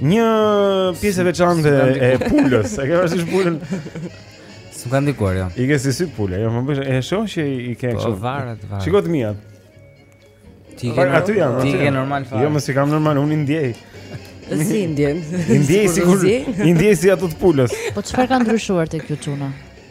Një pjesë e veçantë e pulës, a ke vështirë si pulën? Nuk ka ndikuar, jo. I ke si sy pulë, jo, më bësh, e shoh që i ke kështu. Po varet, varet. Shikoj të mia. Ti ke aty jam, ti ke normal fare. Jo, s'i kam normal, unë i ndjej. Si ndjen? Ndjej sikur, i ndjej si ato të pulës. Po çfarë ka ndryshuar tek ju çuna?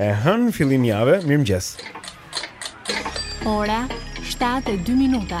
E hënë fillim jave, mirëmëngjes Ora 7:02 minuta.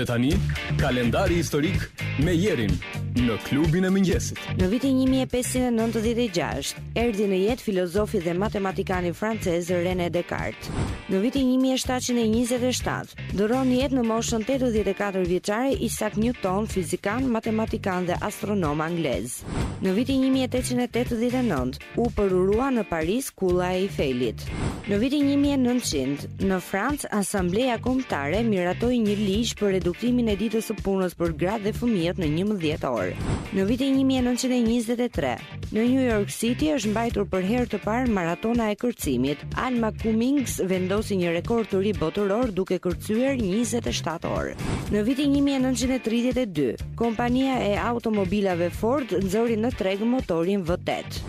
Dhe tani, kalendari historik me Jerin në klubin e mëngjesit. Në vitin 1596, erdhi në jetë filozofi dhe matematikani francez René Descartes. Në vitin 1727, ndërron jetë në moshën 84 vjeçare Isaac Newton, fizikan, matematikan dhe astronom anglez. Në vitin një mijë e tetëqind e tetëdhjetë e nëntë, u përurua në Paris Kulla e Eifelit. Në vitin një mijë e nëntëqind, në Francë Asambleja Kombëtare miratoi një ligj për reduktimin e ditës së punës për gratë dhe fëmijët në njëmbëdhjetë orë. Në vitin një mijë e nëntëqind e njëzet e tre, në New York City është mbajtur për herë të parë Maratona e Kërcimit, Alma Cummings vendosi një rekord të ri botëror duke kërcyer 27 orë. Në vitin 1932, kompania e automobilave Ford nxori në treg motorin V8.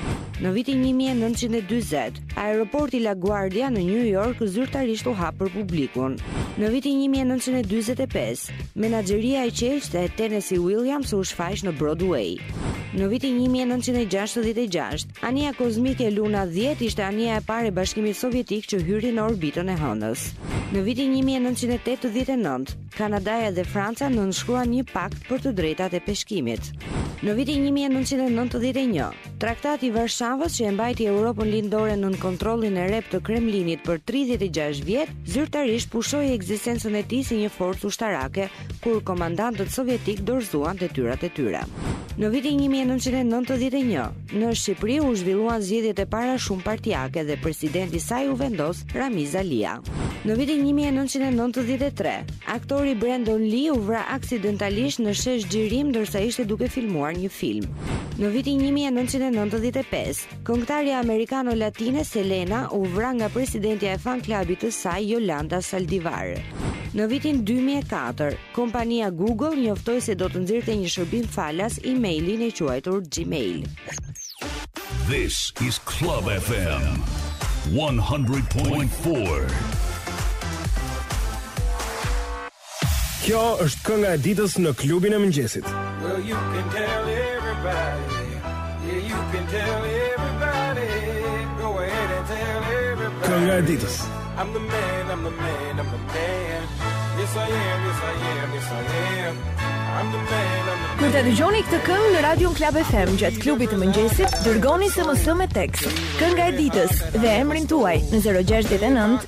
Në vitin 1940, aeroporti LaGuardia në New York zyrtarisht u hap për publikun. Në vitin 1945, Menazheria e qelqtë e Tennessee Williams u shfaq në Broadway. Në vitin 1966, Anija kozmike Luna dhjetë ishte anija e parë e Bashkimit Sovjetik që hyri në orbitën e Hënës. Në vitin një mijë e nëntëqind e tetëdhjetë e nëntë, Kanadaja dhe Franca nënshkruan një pakt për të drejtat e peshkimit. Në vitin një mijë e nëntëqind e nëntëdhjetë e një, Traktati i Varshavës që e mbajti Europën Lindore nën kontrollin e rreptë të Kremlinit për tridhjetë e gjashtë vjet, zyrtarisht pushoi ekzistencën e tij si një forcë ushtarake kur komandantët sovjetikë dorëzuan detyrat e tyre. Në vitin 1991, në Shqipëri u zhvilluan zgjedhjet e para shumëpartiake dhe president i saj u vendos Ramiz Alia. Në vitin 1993, aktori Brandon Lee u vra aksidentalisht në sheshxhirim ndërsa ishte duke filmuar një film. Në vitin 1995, Këngëtarja amerikano-latine Selena u vra nga presidentja e fan klabit të saj Yolanda Saldivar. Në vitin 2004, kompania Google njoftoi se do të nxirrte një shërbim falas e-mailin e quajtur Gmail. This is Club FM 100.4. Kjo është kënga e ditës në klubin e mëngjesit. Well, you can tell everybody. Yeah, you can tell everybody. Go ahead and tell everybody. Kënga e ditës. I'm the man, I'm the man, I'm the man. Yes I am, yes I am, yes I am. I'm the man, I'm the man. Kur ta dëgjoni këtë këngë në Radio Club FM gjatë klubit të mëngjesit, dërgoni SMS me tekst, kënga e ditës dhe emrin tuaj në 069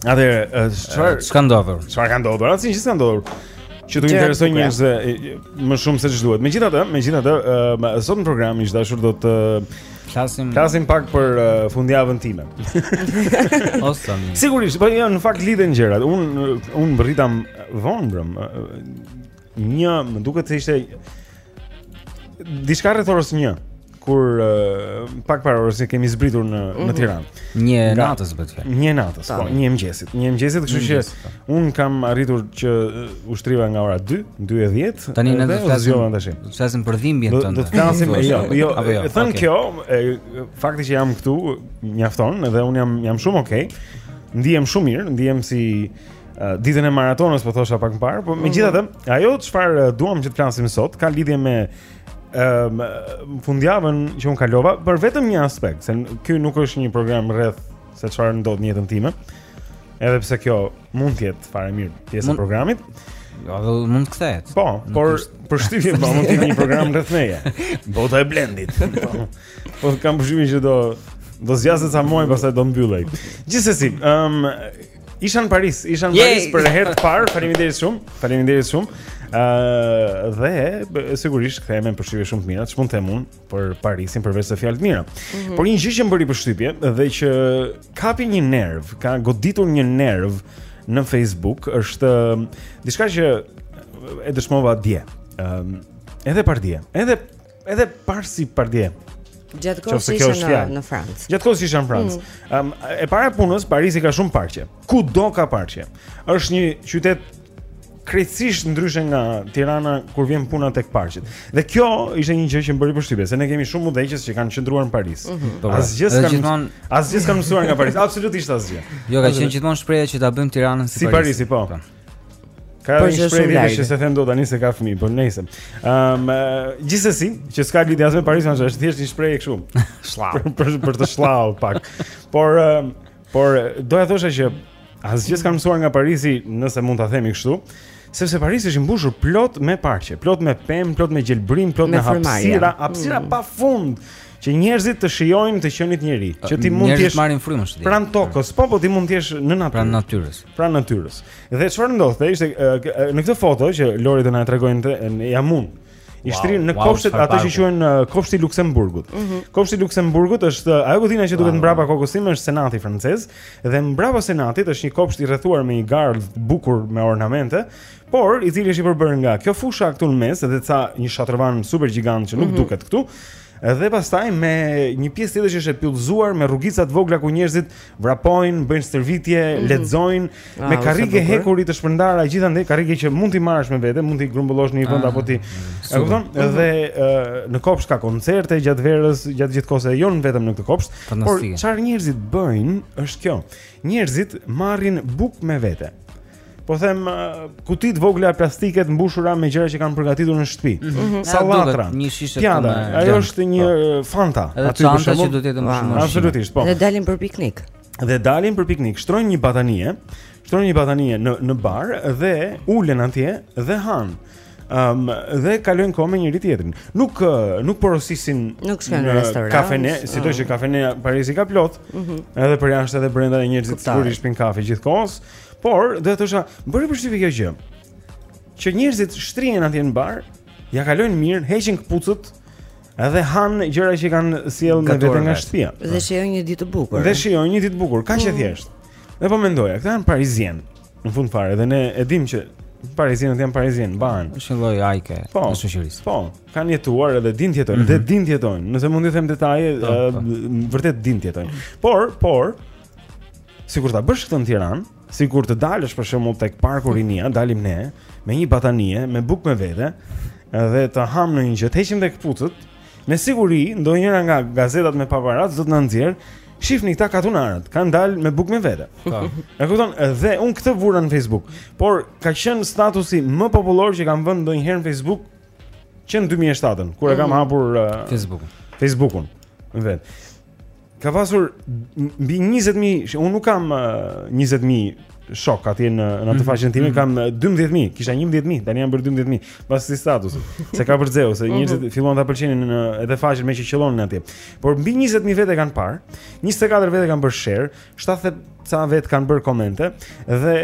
Atëherë, çfarë ka ndodhur? Çfarë ka ndodhur? Asnjë gjë s'ka ndodhur. Që t'u interesojë njerëzve më shumë se ç'duhet. Megjithatë, megjithatë, sot në program ish dashur do të flasim flasim pak për fundjavën time. Awesome. Sigurisht, po jo, në fakt lidhen gjërat. Un un mbërritam vonë brëm. Një, më duket se ishte diçka rreth orës 1 kur uh, pak para orës 1 kemi zbritur në mm -hmm. në mhm. Tiranë. Një e natës bëhet fjalë. Një e natës, po, një e mëngjesit. Një e mëngjesit, kështu që po. un kam arritur që uh, u shtriva nga ora 2, 2:10. Tani ne do të flasim tash. Do të flasim për dhimbjen tënde. Do të flasim jo, jo, jo, jo. E them kjo, e, fakti që jam këtu mjafton dhe un jam jam shumë okay. Ndihem shumë mirë, ndihem si ditën e maratonës po thosha pak më parë, por megjithatë, mhm. ajo çfarë duam që të flasim sot ka lidhje me ëm um, fundjavën që un kalova për vetëm një aspekt, se ky nuk është një program rreth se çfarë ndodh në jetën time. Edhe pse kjo mund të jetë fare mirë pjesë e programit. Ja, do mund të kthehet. Po, nuk por është... përshtypjen po mund të jetë një program rreth meje. Bota e Blendit. Po, po kam përshtypjen që do do zgjasë ca muaj pastaj do mbyllej. Gjithsesi, ëm um, Isha në Paris, isha në Paris për herë të parë. Faleminderit shumë. Faleminderit shumë. Ëh uh, dhe sigurisht kthehem me përshtypje shumë të mira, ç'mund të them unë për Parisin përveçse fjalë të mira. Mm -hmm. Por një gjë që më bëri përshtypje dhe që kapi një nerv, ka goditur një nerv në Facebook, është diçka që e dëshmova dje. Ëh um, edhe pardje, edhe Edhe parë si pardje. Gjatë kohës që isha në, në Francë. Gjatë kohës që isha në Francë. Mm. Um, e para e punës, Parisi ka shumë parqe. Kudo ka parqe. Është një qytet krejtësisht ndryshe nga Tirana kur vjen puna tek parqet. Dhe kjo ishte një gjë që më bëri përshtypje, se ne kemi shumë udhëheqës që kanë qëndruar në Paris. Mm -hmm. Asgjë s'kan gjithmon... asgjë s'kan mësuar nga Paris, absolutisht asgjë. Jo, ka qenë gjithmonë shprehja që ta bëjmë Tiranën si, si Parisi. Si Parisi, po. po. Ka një shprehje që është se them do tani se ka fëmijë, por nejse. Ëm um, gjithsesi, që s'ka lidhje as me Paris Saint-Germain, është thjesht një shprehje kështu. Shllau. për, për të shllau pak. Por um, por doja të thosha që asgjë s'kam mësuar nga Parisi, nëse mund ta themi kështu, sepse Parisi është i mbushur plot me parqe, plot me pemë, plot me gjelbërim, plot me, me hapësira, hapësira mm. pa fund. Që njerëzit të shijojnë të qenit njeri, që ti mund të jesh marrin frymën shtëpi. Pranë tokës, po po ti mund të jesh në natyrë. Pranë natyrës. Pranë natyrës. Dhe çfarë ndodhte ishte në këtë foto që Lori do na e tregojë jam unë i shtrirë në wow, kopshtet ato që quhen kopshti i Luksemburgut. Mm -hmm. Kopshti i Luksemburgut është ajo godina që duket wow. mbrapa kokës sime është senati francez dhe mbrapa senatit është një kopsht i rrethuar me një gardh të bukur me ornamente, por i cili është i përbërë nga kjo fusha këtu në mes dhe ka një shatërvan super gjigant që nuk mm -hmm. duket këtu. Dhe pastaj me një pjesë tjetër që është e pyllëzuar me rrugica të vogla ku njerëzit vrapojnë, bëjnë stërvitje, mm -hmm. lexojnë ah, me karrige hekuri të shpërndara gjithandej, karrige që mund t'i marrësh me vete, mund t'i grumbullosh në një vend ah, apo t'i. E kupton? Mm -hmm. Dhe uh, në kopsht ka koncerte gjatë verës, gjatë gjithë kohës, jo vetëm në këtë kopsht, por çfarë njerëzit bëjnë është kjo. Njerëzit marrin bukë me vete. Po them kuti të vogla plastike të mbushura me gjëra që kanë përgatitur në shtëpi. Mm -hmm. Sallatra, një shishe të tjera. Ajo është një po. Fanta, aty për shembull. Që do të jetë më shumë. Absolutisht, po. Dhe dalin për piknik. Dhe dalin për piknik, shtrojnë një batanie, shtrojnë një batanie në në bar dhe ulen atje dhe hanë. Um, dhe kalojnë kohë me njëri-tjetrin. Nuk nuk porosisin nuk shkojnë në restorant. Kafene, si ah. thotë që kafene Parisi ka plot. Mm -hmm. Edhe përjashta edhe brenda njerëzit sigurisht pinë kafe gjithë kohës. Por, do të thosha, më bëri përshtypje kjo gjë. Që njerëzit shtrihen atje në bar, ia kalojnë mirë, heqin këpucët, edhe hanë gjëra që kanë sjellë me vete nga shtëpia. Dhe shijojnë një ditë të bukur. Dhe shijojnë një ditë të bukur, kaq e mm. thjeshtë. Dhe po mendoja, këta janë parizien. Në fund fare, dhe ne e dimë që Parizianët janë parizien, mbahen. Është një lloj ajke po, e shoqërisë. Po, kanë jetuar edhe dinë të jetojnë, mm -hmm. dhe dinë të jetojnë. Nëse mund të them detaje, po, po. vërtet dinë të jetojnë. Por, por, Sikur ta bësh këtë në Tiranë, sikur të dalësh për shembull tek parku Rinia, dalim ne me një batanie, me bukë me vete dhe të hamë ndonjë gjë, të heqim dhe këpucët. Me siguri, ndonjëra nga gazetat me paparazzi do të na nxjerrë Shifni këta katunarët, kanë dalë me bukë me vete. Po. E kupton? Dhe unë këtë vura në Facebook. Po ka qenë statusi më popullor që kam vënë ndonjëherë në Facebook që në 2007-ën, kur e kam mm. hapur uh, Facebook-un. Facebook-un. Vetë. Ka pasur mbi 20000, unë nuk kam 20000 shok atje në në atë mhm. faqen time, mhm. kam 12000, kisha 11000, tani janë bërë 12000, pas këtij statusi. Se ka për Zeus se mhm. njerëzit filluan ta pëlqenin edhe faqen meqë qëllonin atje. Por mbi 20000 vetë kanë parë, 24 vetë kanë bërë share, 70 ca vet kanë bërë komente dhe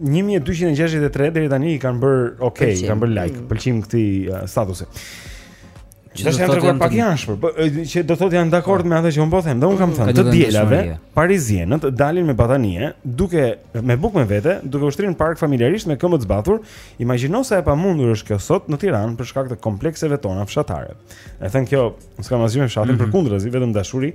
1263 deri tani i kanë bërë okay, kanë bërë like, pëlqim këtij uh, statusi. Gjithë janë treguar pak të ashpër, po që do thotë janë dakord me atë që un po them. Dhe un kam thënë, të dielave parizienët dalin me batanie, duke me bukë me vete, duke u shtrirë në park familjarisht me këmbë të zbathura. Imagjino sa e pamundur është kjo sot në Tiranë për shkak të komplekseve tona fshatare. E thënë kjo, s'kam asgjë me fshatin mm -hmm. përkundrazi, vetëm dashuri.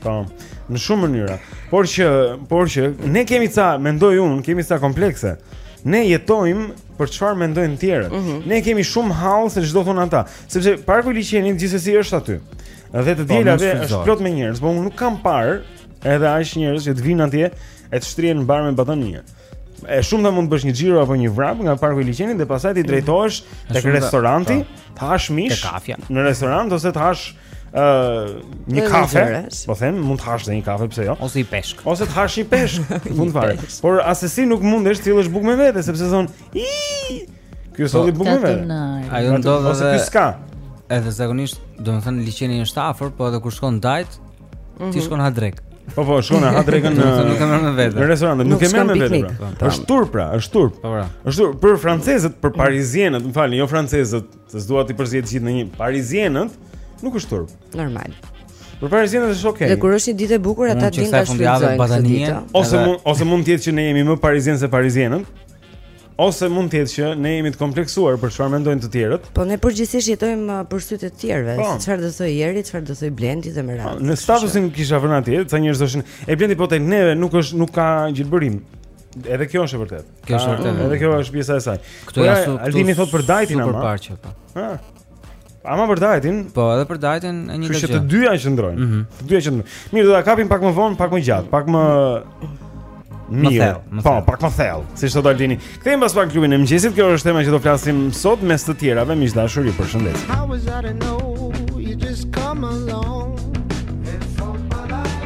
Po, në shumë mënyra. Por që, por që ne kemi ca, mendoj unë, kemi ca komplekse. Ne jetojmë për çfarë mendojnë tjerët. Mm -hmm. Ne kemi shumë hall se ç'do thon ata, sepse parku i liqenit gjithsesi është aty. Dhe të po, dielave është plot me njerëz, por unë nuk kam parë edhe aq njerëz që të vijnë atje e të shtrihen në bar me batanie. E shumta mund të bësh një xhiro apo një vrap nga parku i liqenit dhe pastaj ti mhm. drejtohesh tek restoranti, po. të hash mish, në restorant ose të hash ë uh, një kafe, po them, mund të hash dhe një kafe, pse jo? Ose i peshk. Ose të hash një peshk, në fund fare. Por asesi nuk mundesh të sjellësh bukë me vete sepse thon, "I, ky është i po, bukë me vete." Ajo ndodh ose ky s'ka. Edhe zakonisht, domethënë liçeni është afër, po edhe kur shkon n'Dajt, ti mhm. shkon ha drek. Po po, shkon ha drekën nuk e merr me vete. Në restorant nuk e merr me vete. Pra. Është turp pra, është turp. Po, pra. Është turp për francezët, për mhm. parizienët, më falni, jo francezët, Se s'dua t'i përziej të gjithë në një Parizienët nuk është turp. Normal. Për Parizienët është okay. Dhe kur është një ditë e bukur ata din ta shfrytëzojnë këtë ditë. Ose mund ose mund të jetë që ne jemi më parizienë se Parizienët. Ose mund të jetë që ne jemi të kompleksuar për çfarë mendojnë të tjerët. Po ne përgjithsisht jetojmë uh, për sy të tjerëve, po. çfarë do thojë Jeri, çfarë do thojë Blendi dhe me radhë. Po, në statusin kisha vënë atje, ca njerëz thoshin, "E Blendi po tek neve nuk është nuk ka gjelbërim." Edhe kjo është e vërtetë. Kjo është vërtet. Edhe kjo është pjesa e saj. Këtu po ja su. Aldini thot për Dajtin ama. Për parçë po. Ha. Ama për Dajtin? Po, edhe për Dajtin e njëjta gjë. Kështu që të dyja qëndrojnë. Mm -hmm. Të dyja qëndrojnë. Mirë, do ta kapim pak më vonë, pak më gjatë, pak më Mirë. Po, pak më thellë, siç thot Aldini. Kthehemi pas pak në klubin e mëngjesit. Kjo është tema që do flasim sot mes të tjerave, miq të dashur, ju përshëndes. How was I to know you just come along?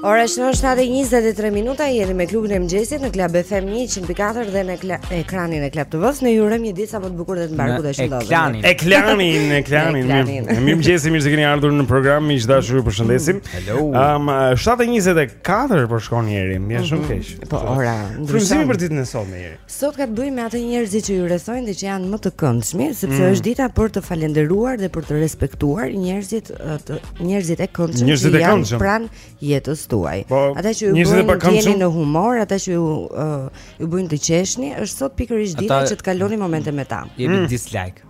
Ora është 7:23 minuta, jeni me klubin e mëngjesit në Club FM 104 dhe në ekranin e Club TV-s. Ne ju urojmë një ditë sa më të bukur dhe të mbarë e të shëndoshë. Ekranin, ekranin, ekranin. Mirëmëngjesi, mirë se keni ardhur në program, miq të dashur, ju përshëndesim. Mm, hello. Um, 7:24 po shkon Jeri, më është shumë mhm. keq. Po ora. Frymëzimi për ditën e sotme Jeri. Sot ka të bëjë me ata njerëzit që ju rrethojnë dhe që janë më të këndshmi, sepse mm. është dita për të falënderuar dhe për të respektuar njerëzit, njerëzit e këndshëm njerëzit që janë pranë jetës tuaj. Po, ata që ju bëjnë të jeni në humor, ata që ju uh, ju bëjnë të qeshni, është sot pikërisht dita që të kaloni momente me ta. Jemi mm. dislike.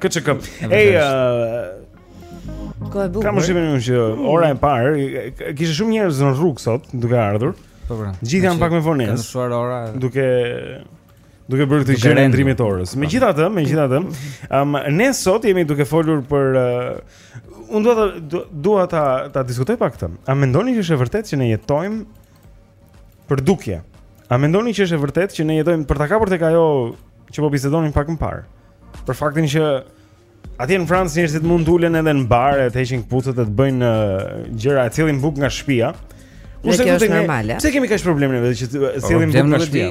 Këçë kë. Ej, Ka bukur. Kam përshtypjen unë që ora e parë kishte shumë njerëz në rrugë sot duke ardhur. Po po. Gjithë janë pak me vonesë. Ka shkuar ora. Duke duke bërë këtë gjënë e ndërrimit të orës. Megjithatë, megjithatë, um, ne sot jemi duke folur për uh, unë dua ta dua ta ta diskutoj pak këtë. A mendoni që është e vërtetë që ne jetojmë Për dukje. A mendoni që është e vërtetë që ne jetojmë për ta kapur tek ajo që po bisedonin pak më parë? Për faktin që atje në Francë njerëzit mund të ulen edhe në bar e të heqin këpucët e të bëjnë gjëra, e sjellin bukë nga shtëpia. Kurse kjo është normale. Pse kemi kaq probleme vetë që sjellim bukë nga shtëpia?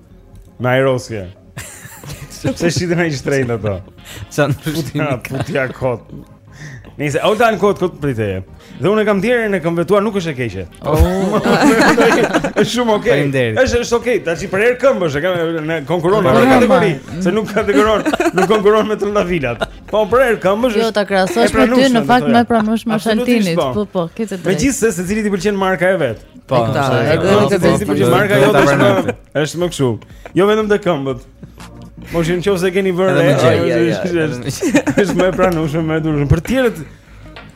Në aeroske Sepse shiten aq shtrenjtë ato Qa në pështimi ka Putja kot Nëse Olta në kot kot prit e Dhe unë e kam djerë në kam vetuar nuk është e keqe oh. është shumë okej okay. është, është okej okay. Ta që për erë këmbë është Në konkuron në kategori Se nuk kategoron Nuk konkuron me të trëndafilat Po për erë këmbë është Jo ta krahasosh me ty në fakt me pranush me shaltinit po. po po Megjithëse secilit i pëlqen marka e vet Po, do të thotë se marka jote është më kështu. Jo vetëm te këmbët. Në qoftë se keni vënë re është më e pranueshme më e durueshme. Për të tjerët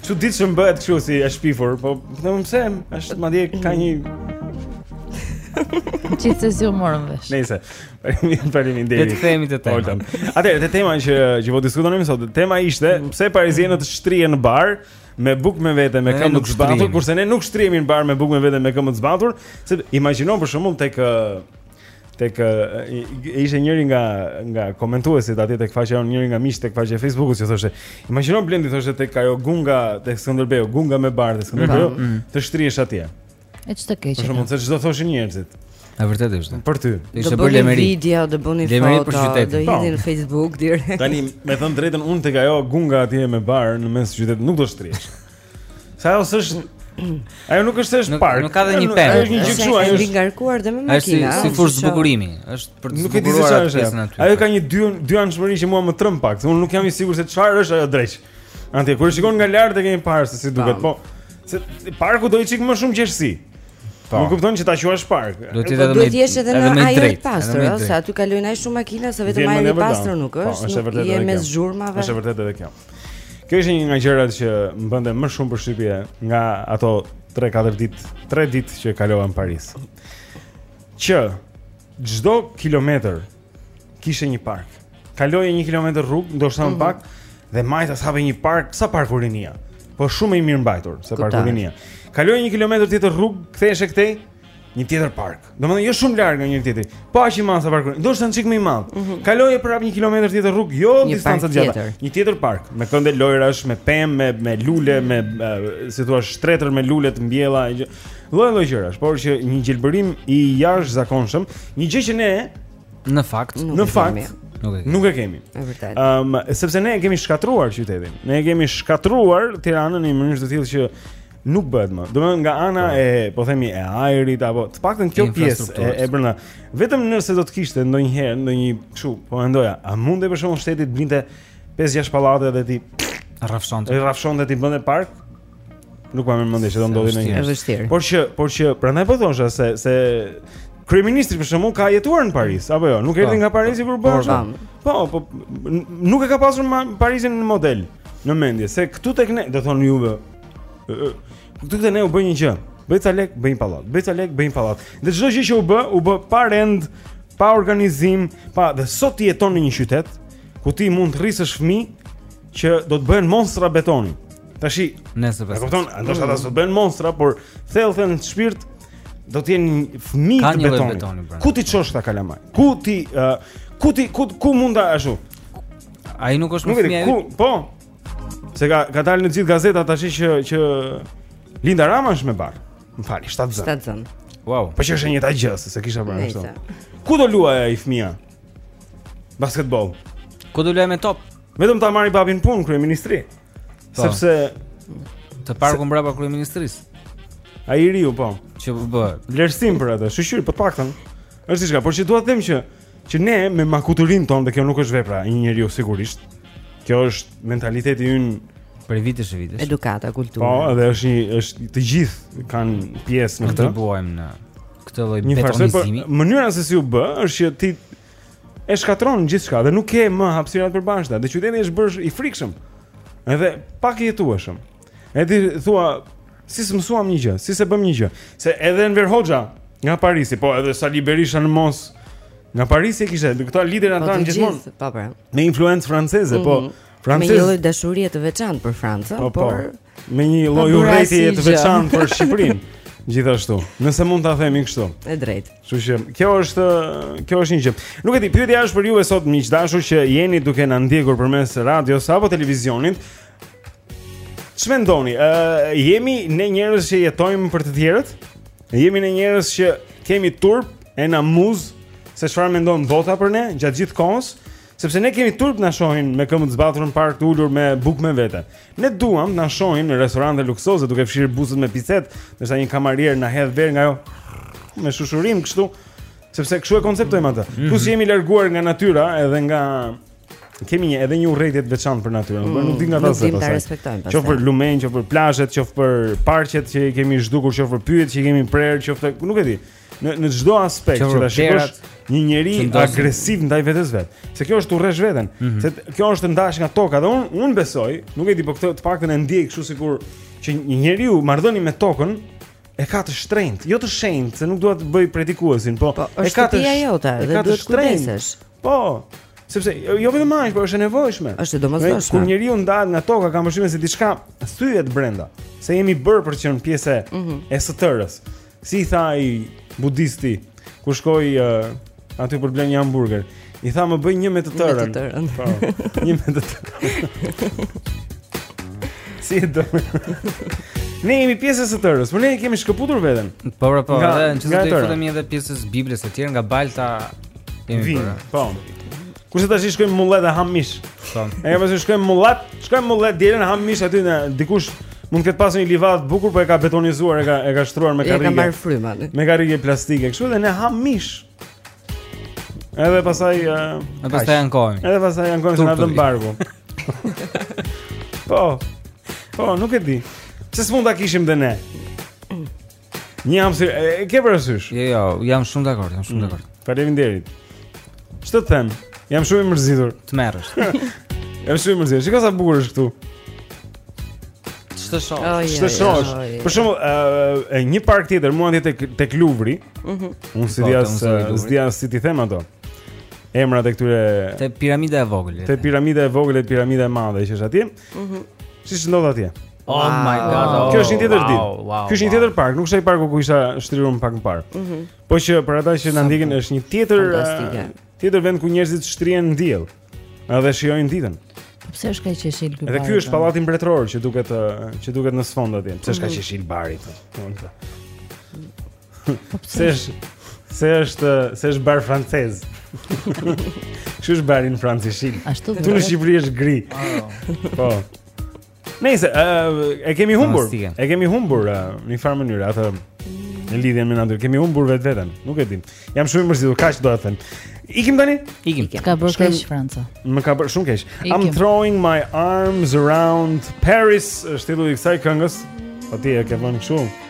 çuditshëm bëhet kështu si e shpifur, po them pse është madje ka një Gjithsesi u morëm vesh Nejse, faleminderit. Le të kthehemi te tema. Atëherë, te tema që, që po diskutonim sot Tema ishte, pse parizianët shtrihen në bar me bukë me vete me këmbë të zbathur, kurse ne nuk shtrihemi në bar me bukë me vete me këmbë të zbathur, se imagjino për shembull tek tek ishte njëri nga nga komentuesit atje tek faqja jonë, njëri nga miqtë tek faqja e Facebookut që thoshte, imagjino Blendi thoshte tek ajo gunga tek Skënderbeu, gunga me bar tek Skënderbeu, mm. të shtrihesh atje. E ç'të keq. Për shembull, se ç'do thoshin njerëzit. A vërtet është? Për ty. Të ishte bërë lemeri. Do bënin video, do bënin foto, do hidhnin po. në Facebook direkt. Tani, me thënë drejtën, unë tek ajo gunga atje me bar në mes të qytetit nuk do shtrihesha. Se ajo s'është Ajo nuk është thjesht park. Nuk ka dhe një pemë. Është një gjë kështu, ajo është qarkuar dhe me makina. Është si fushë zbukurimi, është për të zbukuruar pjesën aty. Ajo ka një dy dyanshmëri që mua më tremb pak, unë nuk jam i sigurt se çfarë është ajo dreq. Tani, kur shikon nga lart e kemi parë se si duket, po se parku do një çik më shumë qetësi. Po. Nuk kupton që ta quash park. Do të jesh edhe në ajër të pastër, kurse aty kalojnë aq shumë makina, sa vetëm ajër i pastër nuk po, është. Është vërtet edhe mes zhurmave. Është vërtet edhe kjo. Kjo ishte një nga gjërat që më bënte më shumë përshtypje nga ato 3-4 ditë, 3 ditë që kalova në Paris. Që çdo kilometër kishte një park. Kaloje 1 kilometër rrugë, ndoshta më mhm. pak, dhe majtas hapej një park, sa parku Rinia. Po shumë i mirë mbajtur, sa parku Rinia. Kaloje 1 kilometër tjetër rrugë, ktheheshe këtej, një tjetër park. Domethënë jo shumë larg nga njëri-tjetri. Po aq i madh sa parku. Domethënë çik më i madh. Mm -hmm. Kaloje prap 1 kilometër tjetër rrugë, jo distanca të gjata. Një tjetër park me kënde lojërash, me pemë, me me lule, me si thua shtretër me lule të mbjella. Lloj lloj gjërash, por që një gjelbërim i jashtëzakonshëm, një gjë që ne në fakt, në fakt Nuk e kemi. Nuk e kemi. Vërtet. Ëm, um, sepse ne e kemi shkatruar qytetin. Ne e kemi shkatruar Tiranën në një mënyrë të tillë që nuk bëhet më. Domethënë nga ana po. e, po themi e ajrit apo të paktën kjo pjesë e, e brenda. Vetëm nëse do të kishte ndonjëherë ndonjë kështu, po mendoja, a mundet për shembull shteti të blinte 5-6 pallate dhe t'i rrafshonte. Rrafshonte t'i bënte park? Nuk ma merr mendja që do ndodhi ndonjë. Vështirë. Por që, por që prandaj po thosha se se kryeministri për shembull ka jetuar në Paris, apo jo? Nuk erdhi po. nga Parisi kur u bë. Po, po, po, po nuk e ka pasur Parisin model në mendje, se këtu tek ne, domethënë u bë. Këtu tek ne u bë një gjë. Bëj ca lek, bëj një pallat. Bëj ca lek, bëj një pallat. Dhe çdo gjë që u bë, u bë pa rend, pa organizim, pa dhe sot ti jeton në një qytet ku ti mund të rrisësh fëmijë që do të bëhen monstra betoni. Tashi, nëse vetë. E kupton, ndoshta ata s'do të bëhen monstra, por thellë thellë në shpirt do të jenë fëmijë të betonit. Betoni, pra. ku t'i çosh ata kalamaj? Ku ti uh, ku ti ku ku mund ta ashtu? Ai nuk është më fëmijë. Ku, po. Se ka ka dalë në gjithë gazetat tashi që që Linda Rama është me barrë. Më fal, shtatzën. Shtatzën. Wow. Po që është e njëjta gjë, se s'e kisha bërë ashtu. Ku do luaj ai fëmia? Basketbol. Ku do luaj me top? Vetëm ta marri babi në punë, kryeministri. Po. Sepse te parku mbrapa kryeministrisë. Ai i riu po. Që po bëhet. Vlerësim për atë, shyqyr të paktën. Është diçka, por që dua të them që që ne me makutërinë tonë dhe kjo nuk është vepra e një njeriu sigurisht. Kjo është mentaliteti ynë prej vitesh e vitesh. Edukata, kultura. Po, edhe është një është të gjithë kanë pjesë në këtë. Kontribuojmë në këtë lloj betonizimi. Mënyra se si u bë është që ti e shkatron gjithçka dhe nuk ke më hapësira të përbashkëta. Dhe qyteti është bërë i frikshëm. Edhe pak i jetueshëm. Edhe thua si s'e mësuam një gjë, si s'e bëmë një gjë. Se edhe Enver Hoxha nga Parisi, po edhe Sali Berisha në mos nga Parisi e kishte, këta liderët tanë po, gjithmonë. Po, po. Me influencë franceze, po. Mhm. Francez. Me një dashuri të veçantë për Francën, po, po. por Me një lloj urrejtje të veçantë për Shqipërinë. Gjithashtu, nëse mund ta themi kështu. E drejtë. Kështu që kjo është kjo është një gjë. Nuk e di, pyetja është për ju sot miq dashur që jeni duke na ndjekur përmes radios apo televizionit. Ç'mendoni? Ë uh, jemi ne njerëz që jetojmë për të tjerët? Jemi ne njerëz që kemi turp e namuz se çfarë mendon bota për ne gjatë gjithë kohës? Sepse ne kemi turp na shohin me këmbë të zbathur në park të ulur me bukë me vete. Ne duam na shohin në restorante luksoze duke fshirë buzët me picetë, ndërsa një kamarier na hedh verë nga ajo me shushurim kështu, sepse kështu e konceptojmë atë. Mm -hmm. Plus jemi larguar nga natyra edhe nga kemi një edhe një urrejtje të veçantë për natyrën, mm, por nuk di nga se po. Nuk dimë ta respektojmë pastaj. Qoftë për lumenjtë, qoftë për plazhet, qoftë për parqet që i kemi zhdukur, qoftë për pyjet që i kemi prerë, qoftë nuk e di. në në çdo aspekt që ta shikosh një njeri agresiv ndaj vetes së vet. Se kjo është të urresh veten. Mm -hmm. Se kjo është të ndahesh nga toka dhe unë unë besoj, nuk e di po këtë të paktën e ndjej kështu sikur që njeriu marrëdhënien me tokën e ka të shtrenjtë, jo të shenjtë, se nuk dua të bëj predikuesin, po, po e ka të shtrenjtë, e ka të shtrenjtë. Po, sepse jo, jo vetëm aq, por është e nevojshme. Është e domosdoshme. Kur njeriu ndahet nga toka, kam përshtypjen se diçka thyhet brenda, se jemi bërë për të qenë pjesë mm -hmm. e së tërës. Si i tha ai budisti kur shkoi uh, aty për të blerë një hamburger. I tha më bëj një me të tërën. Me të tërën. Po. Një me të tërën. si e do? Ne jemi pjesë e së tërës, por ne kemi shkëputur veten. Po, po, po, edhe në do të futemi edhe pjesës së Biblës se ne nga balta kemi bërë. Po. Kurse tashi shkojmë Mullet e hamë mish. Son. E kemi thënë shkojmë Mullet, shkojmë Mullet të dielën e hamë mish aty në dikush mund të ketë pasur një livadh të bukur, por e ka betonizuar, e ka e ka shtruar me karrige. I ka marrë frymën. Me karrige plastike, kështu dhe ne hamë mish. Edhe pasaj uh, Edhe pasaj ankohemi Edhe pasaj ankohemi se na dhemb barku Po Po, nuk e di Pse s'mund ta kishim dhe ne Një hapësirë, e, e ke parasysh? Jo, jo, jam shumë dakord, jam shumë mm. dakord. Faleminderit. Ç'të them? Jam shumë i mërzitur. Të merresh. jam shumë i mërzitur. Shiko sa bukur është këtu. Ç'të shoh? Ç'të shoh? Për shembull, ë një park tjetër mu atje tek tek Luvri. Mhm. Unë si po, s'di as si s'di as si t'i them ato. Emrat e këtyre Te piramida e vogël. Te piramida e vogël e piramida e madhe që është atje. Mhm. Si ç'ndodh atje? Oh wow. my god. Oh, Kjo është një tjetër ditë. Wow, wow, Ky është një tjetër wow. park, nuk është ai parku ku isha shtrirur më pak më parë. Mhm. Mm po që për ata që na ndjekin është një tjetër eh, tjetër vend ku njerëzit shtrihen në diell. Edhe shijojnë ditën. Pse është kaq jeshil bari? Edhe ky është pallati mbretëror që duket eh, që duket në sfond atje. Pse është kaq mhm. jeshil bari? Po pse është? Se është, se është bar francez. Kështu është bari në Francë. Ashtu do. Këtu në Shqipëri është gri. Po. Nëse e kemi humbur, e kemi humbur në një farë mënyrë atë në lidhje me natyrën. Kemi humbur vetveten, nuk e di. Jam shumë i mërzitur, kaq do ta them. Ikim tani? Ikim. Ka bërë keq Franca. Më ka bërë shumë keq. I'm throwing my arms around Paris, është titulli i kësaj këngës. Po ti e ke vënë kështu.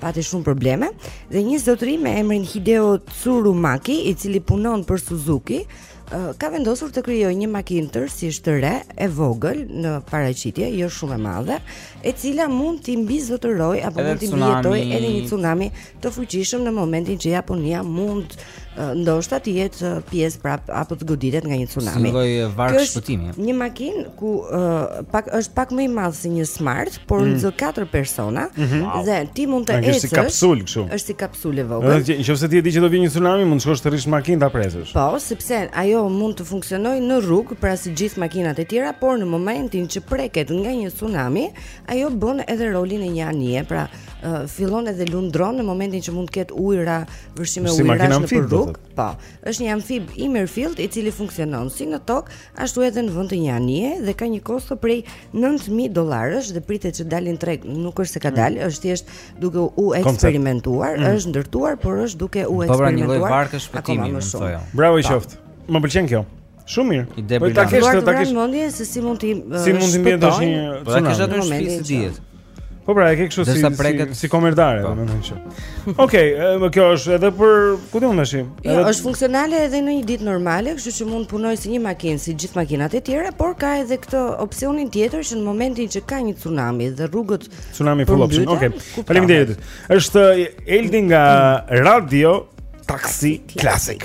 pati shumë probleme dhe një zotëri me emrin Hideo Tsurumaki, i cili punon për Suzuki, ka vendosur të krijojë një makinë tërësisht të re e vogël në paraqitje, jo shumë e madhe, e cila mund të mbizotërojë apo mund t'i mbijetojë edhe një tsunami të fuqishëm në momentin që Japonia mund ndoshta të jetë pjesë prap apo të goditet nga një tsunami. Si lloj varke shpëtimi. Është një makinë ku uh, pak është pak më i madh se një Smart, por mm. nxë katër persona mm -hmm. wow. dhe ti mund të ecësh. Është si kapsulë kështu. Është si kapsulë e vogël. Nëse ti e di që do vijë një tsunami, mund të shkosh të rrish në makinë ta presësh. Po, sepse ajo mund të funksionojë në rrugë pra si gjithë makinat e tjera, por në momentin që preket nga një tsunami, ajo bën edhe rolin e një anije, pra uh, fillon edhe lundron në momentin që mund të ketë ujëra, vërshime ujërash në rrugë. Po. Është një amfib i mirëfilltë i cili funksionon si në tokë, ashtu edhe në vend të një anije dhe ka një kosto prej 9000 dollarësh dhe pritet që dali në treg. Nuk është se ka mm. dalë, mm. është thjesht duke u eksperimentuar, mm. është ndërtuar, por është duke u eksperimentuar. Po pra një lloj varke shpëtimi, më thuaj. Jo. Bravo i qoftë. Më pëlqen kjo. Shumë mirë. Ide brillante. Po ta kesh, ta kesh mendjen se si mund të si mund të mbijetosh një. Po ta kesh atë në shtëpi s'i dihet. Po pra, e ke kështu si preket... si, si komerdare, po. domethënë që. Okej, okay, më kjo është edhe për ku diun tash. Jo, edhe... Jo, është funksionale edhe në një ditë normale, kështu që mund të punojë si një makinë, si gjithë makinat e tjera, por ka edhe këtë opsionin tjetër që në momentin që ka një tsunami dhe rrugët tsunami full option. Okej. Okay. Faleminderit. Është Eldi nga Radio Taxi Classic.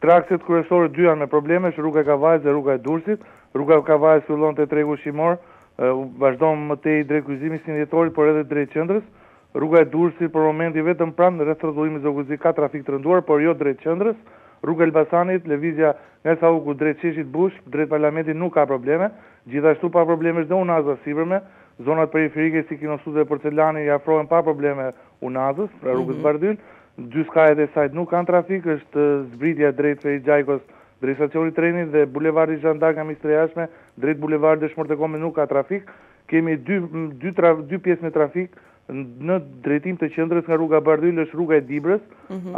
Prej akseve kryesore dy janë me probleme, rruga e Kavajës dhe rruga e Durrësit. Rruga e Kavajës fillon te tregu ushqimor, vazhdon më tej drejt kryqëzimit 21 Dhjetorit, por edhe drejt qendrës. Rruga e Durrësit për momentin vetëm pranë rrethrrotullimit Zogu i Zi ka trafik të rënduar, por jo drejt qendrës. Rruga e Elbasanit, lëvizja nga Sauku drejt Sheshit Bush, drejt Parlamentit nuk ka probleme. Gjithashtu pa probleme është dhe unaza e sipërme. Zonat periferike si Kinostudio dhe Porcelani i afrohen pa probleme unazës, pra rrugës Bardhyl. Dy skajet e saj nuk kanë trafik, është zbritja drejt Ferit Xhajkos drejt stacionit të trenit dhe bulevardi Zhan d'Ark nga Ministria e Jashtme drejt bulevardit Dëshmorët e Kombit nuk ka trafik. Kemi dy pjesë me trafik në drejtim të qendrës nga rruga Bardhyl është rruga e Dibrës,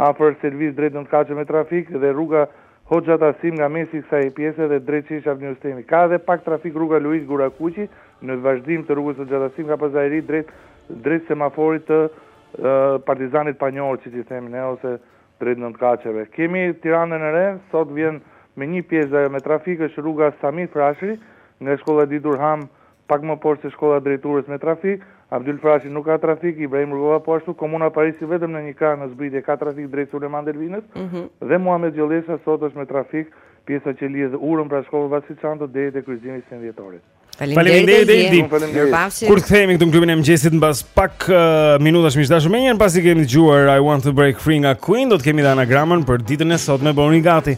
afër Selvisë drejt Nëntëkatësheve me trafik dhe rruga Hoxha Tasim nga mesi i kësaj pjese dhe drejt Sheshit Avni Rustemi. Ka edhe pak trafik rruga Luigj Gurakuqi në vazhdim të rrugës Hoxha Tasim nga Pazari i Ri drejt semaforit të Partizanit të Panjohur siç i themi ne ose drejt nëntëkatësheve. Kemi Tiranën e re, sot vjen me një pjesë dhe ajo me trafik është rruga Sami Frashëri, nga shkolla Ditur Ham pak më poshtë se shkolla drejt urës me trafik, Abdyl Frashëri nuk ka trafik, Ibrahim Rugova po ashtu, Komuna e Parisit vetëm në një krah në zbritje ka trafik drejt Sulejman Delvinës dhe Muhamet Gjollesha sot është me trafik pjesa që lidh urën pra shkollën Vasil Shanto deri te kryqëzimi i Njëzet e Një Dhjetorit. Faleminderit Eldi. Kur kthehemi këtu në klubin e mëngjesit mbas pak uh, minutash miq të dashur menjëherë pasi kemi dëgjuar I want to break free nga Queen do të kemi dhe anagramën për ditën e sotme bëhuni gati.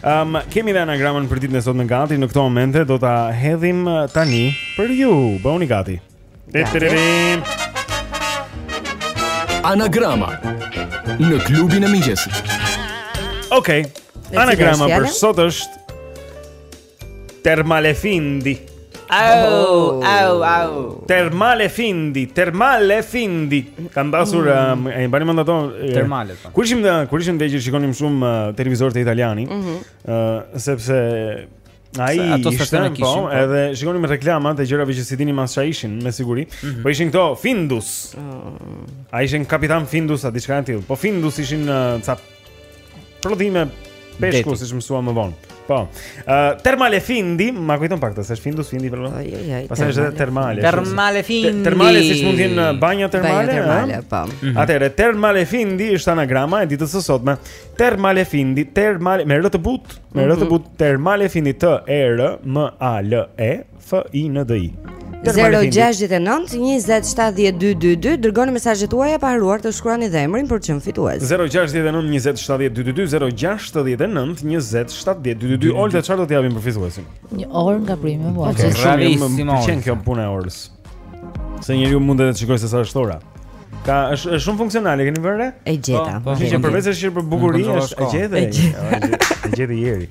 Um, kemi dhe anagramën për ditën e sotme gati Në këto momente do ta hedhim uh, tani për ju Bëhuni gati Tëtëririm Anagrama Në klubin e mëngjesit Okej okay. Anagrama për sot është Termale Findi. Au, au, au. Termale Findi, Termale Findi. Kam pasur, mm. e mbani mend ato? Termale. Po. Kur ishim në, kur ishim të vegjël shikonim shumë uh, televizionet italiane. Ëh, mm -hmm. sepse Ai ato sa të po, po, edhe shikonim reklamat e gjërave që s'i dinim as çfarë ishin, me siguri. Mm -hmm. Po ishin këto Findus. Oh. A ishin kapitan Findus a diçka e tillë. Po Findus ishin uh, ca Prodhime peshku siç mësuam më vonë. Po. Ë uh, Termale Findi, ma kujton pak të paktën se është Findus Findi për lëndë. Ai ai. Pastaj është Termale. Termale Findi. Termale siç mund të jenë banja termale. Banja termale, po. Mhm. Atëherë Termale Findi është anagrama e ditës së sotme. Termale Findi, Termale me rë të butë, me rë të mhm. butë Termale Findi T E R M A L E. FINDI. Zero gjashtë e nëntë njëzet shtatë dy dy dy dërgoni mesazhet tuaja pa harruar të shkruani dhe emrin për të qenë fitues. Zero gjashtë e nëntë njëzet shtatë dy dy dy zero gjashtë e nëntë njëzet shtatë dy dy dy. Olta çfarë do të japim për fituesin? Një orë nga primi mua. Okej, okay, shumë më pëlqen kjo puna e orës. Se njeriu mund të shikojë se sa është ora. Ka është është shumë funksionale, keni vënë re? E gjeta. Po, po, po. përveç se është për bukurinë, është e gjeta. E gjeta Jeri.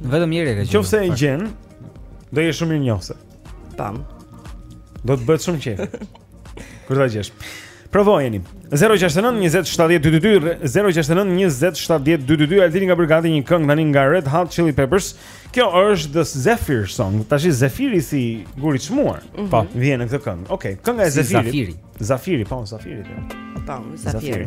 Vetëm Jeri e ka gjetur. Nëse e gjen, do jesh shumë i njohur. Tam. Do të të bëhet shumë qejf. Kur ta gjesh. Provojeni. 069 20 70 222 069 20 70 222 Altini ka bërë gati një këngë tani nga Red Hot Chili Peppers. Kjo është The Zephyr Song. Tash Zephyri si guri i çmuar. Mm -hmm. Po, vjen në këtë këngë. Okej, okay, kënga e si Zefirit. Zafiri. Zafiri, po, Zafiri. Po, Zafiri.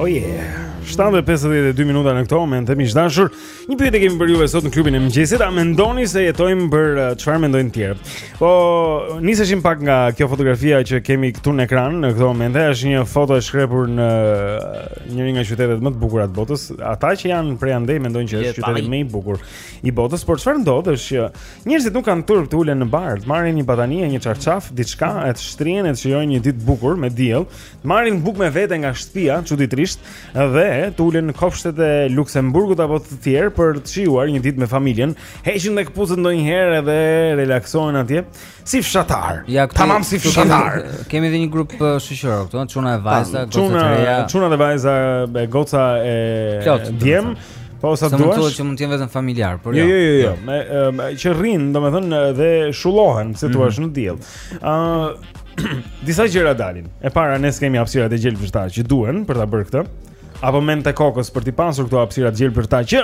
Oh yeah. 7:52 minuta në këto momente, miq të dashur, Një pyetje kemi për juve sot në klubin e mëngjesit, a mendoni se jetojmë për uh, çfarë uh, mendojnë të tjerët? Po niseshim pak nga kjo fotografia që kemi këtu në ekran në këto momente, është një foto e shkrepur në uh, njërin nga qytetet më të bukura të botës. Ata që janë prej andej mendojnë që është qyteti më i bukur i botës, por çfarë ndodh është që njerëzit nuk kanë turp të ulen në bar, të marrin një batanie, një çarçaf, diçka, e të shtrihen e të shijojnë një ditë bukur me diell, Marrin bukë me vete nga shtëpia, çuditërisht, dhe të ulen në kopshtet e Luksemburgut apo të tjerë për të shijuar një ditë me familjen. Heqin dhe këpucët ndonjëherë dhe relaksohen atje si fshatar. Ja, këtu, tamam si fshatar. Kemi, kemi dhe një grup uh, shoqëror këtu, çuna e vajza, goca të reja. Çuna dhe vajza, e goca e djem. Po sa duash. Sa mund të që mund të jenë vetëm familjar, por jo. Jo, jo, jo. Me, jo. që rrin, domethënë dhe shullohen, si thua mm -hmm. në diell. Ëh, uh, Disa gjëra dalin. E para ne s'kemi hapësirat e gjelbërta që duhen për ta bërë këtë. Apo mend të kokës për të pasur këto hapësira të gjelbërta që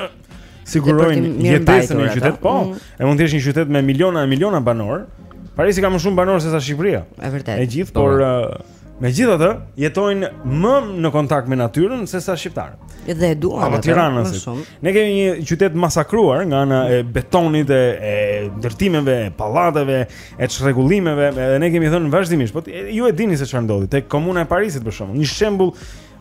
sigurojnë jetesën në qytet. Po, mm. e mund të jesh një qytet me miliona e miliona banorë. Parisi ka më shumë banorë se sa Shqipëria. Është vërtet. E gjithë, po. por uh, megjithatë jetojnë më në kontakt me natyrën se sa shqiptarët. Dhe e duan atë. Tirana më shumë. Ne kemi një qytet të masakruar nga ana e betonit e, e ndërtimeve, e pallateve, e çrregullimeve, edhe ne kemi thënë vazhdimisht, po ju e dini se çfarë ndodhi tek komuna e Parisit për shembull, një shembull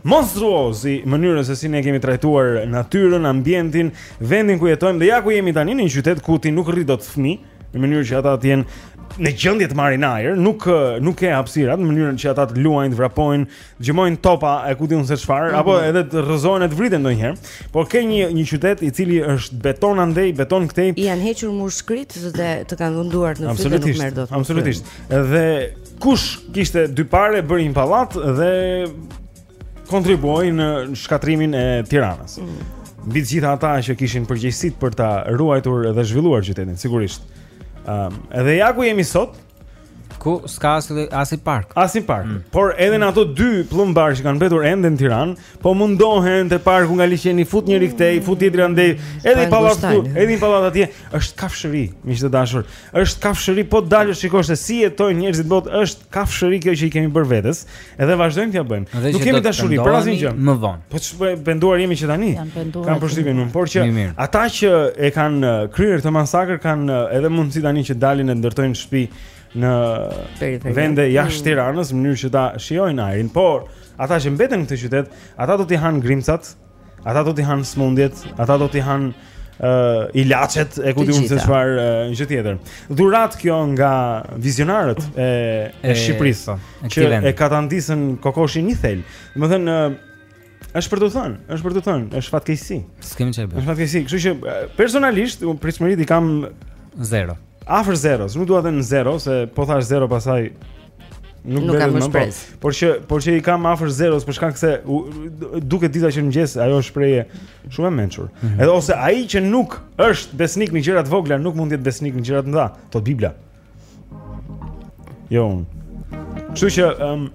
monstruoz i mënyrës se si ne kemi trajtuar natyrën, ambientin, vendin ku jetojmë dhe ja ku jemi tani në një qytet ku ti nuk rrit dot fëmijë në mënyrë që ata të jenë në gjendje të marrin ajër, nuk nuk ke hapësirat në mënyrën që ata të luajnë, të vrapojnë, gjuajnë topa e ku di unë se çfarë, mm -hmm. apo edhe të rrëzohen e të vriten ndonjëherë. Por ke një një qytet i cili është beton andej, beton këtej. I janë hequr mushkëritë dhe të kanë vënë duart në fytyrë nuk merr dot. Absolutisht. Dhe kush kishte dy pare bëri një pallat dhe kontribuoi në shkatërrimin e Tiranës. Mm -hmm. Mbi të gjitha ata që kishin përgjegjësitë për ta ruajtur dhe zhvilluar qytetin, sigurisht. Ëm, um, edhe ja ku jemi sot, Ku s'ka as, asnjë park. Asnjë park. Mm. Por edhe në ato dy pëllëmbë bar që kanë mbetur ende në Tiranë, po mundohen te parku nga liqeni fut njëri këtej, fut tjetri andej, edhe një pallat këtu, edhe një pallat atje, është kafshëri, miq të dashur. Është kafshëri po të dalësh të shikosh se si jetojnë njerëzit në botë, është kafshëri kjo që i kemi bërë vetes. Edhe vazhdojmë t'ia bëjmë. Dhe Nuk kemi dashuri për asnjë gjë. Më vonë. Po po, penduar jemi që tani. Kam përshtypjen unë, por që ata që e kanë kryer këtë masakër kanë edhe mundësi tani që të dalin e ndërtojnë shtëpi në Periferi. vende mm. jashtë Tiranës në mënyrë që ta shijojnë ajrin, por ata që mbeten në këtë qytet, ata do t'i hanë grimcat Ata do t'i hanë sëmundjet, ata do t'i hanë uh, ilaçet e ku di unë se çfarë uh, gjë tjetër. Dhuratë kjo nga vizionarët e e, e Shqipërisë që e katandisën kokoshin një thel. Domethënë uh, është për të thënë, është për të thënë, është fatkeqësi. S'kemi çfarë bëjmë. Është fatkeqësi, kështu që uh, personalisht unë pritshmëritë i kam zero. Afër zero, nuk dua të them zero se po thashë zero pastaj Nuk, nuk kam më shpresë. Po. Por që por që i kam afër zeros për shkak se duket dita që mëngjes ajo është shprehje shumë e mençur. Mm -hmm. Edhe ose ai që nuk është besnik në gjëra të vogla nuk mund të jetë besnik në gjëra të mëdha, thotë Bibla. Jo. Kështu që um,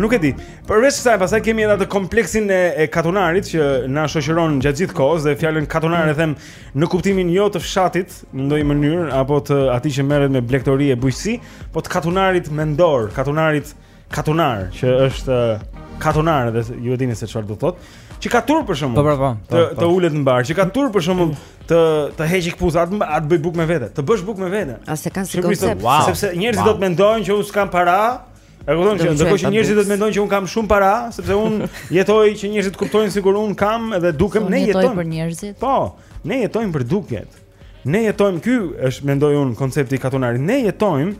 nuk e di. Përveç kësaj pastaj kemi edhe atë kompleksin e, e katunarit që na shoqëron gjatë gjithë kohës dhe fjalën katunar e them në kuptimin jo të fshatit në ndonjë mënyrë apo të atij që merret me blegtori e bujqësi, Po të katunarit mendor, katunarit katunar që është katunar dhe ju e dini se çfarë do të thotë. Që ka turp për shembull. Po, po, po, po. Të të ulet në bar, që ka turp për shembull të të heqë këpucët, të bëjë bukë me vete, të bësh bukë me vete. As e kanë si koncept, wow. sepse njerëzit wow. do të mendojnë që unë s'kam para. E kupton që ndërkohë që njerëzit do të mendojnë që unë kam shumë para, sepse unë jetoj që njerëzit kuptojnë sikur unë kam dhe dukem po, ne jetojmë për njerëzit. Po, ne jetojmë për t'u dukur. Ne jetojmë ky është mendoj unë koncepti i katunarit. Ne jetojmë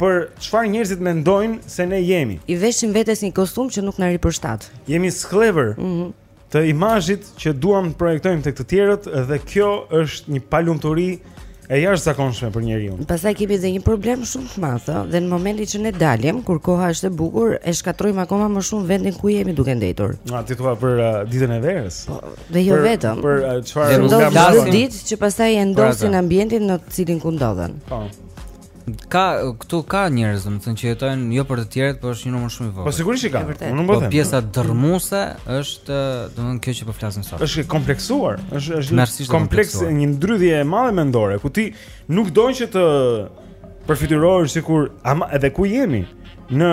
për çfarë njerëzit mendojnë se ne jemi. I veshim vetes një kostum që nuk na rri përshtat. Jemi skllevër. Mm -hmm. Të imazhit që duam të projektojmë tek të tjerët dhe kjo është një palumturi e jashtëzakonshme për njeriu. Pastaj kemi edhe një problem shumë të madh, dhe në momentin që ne dalim, kur koha është e bukur, e shkatërrojmë akoma më shumë vendin ku jemi duke ndejtur. A ti thua për uh, ditën e verës. Po, Dhe jo vetëm. Për çfarëdolloj dite që pastaj e ndotin ambientin në të cilin ku ndodhen. Po. Ka këtu ka njerëz, domethënë që jetojnë jo për të tjerët, por është një numër shumë i vogël. Po sigurisht që ka. Unë nuk po them. Po pjesa dërrmuese është, domethënë kjo që po flasim sot. Është kompleksuar, është është një kompleks e një ndrydhje e madhe mendore, ku ti nuk don që të përfytyrohesh sikur ama edhe ku jemi në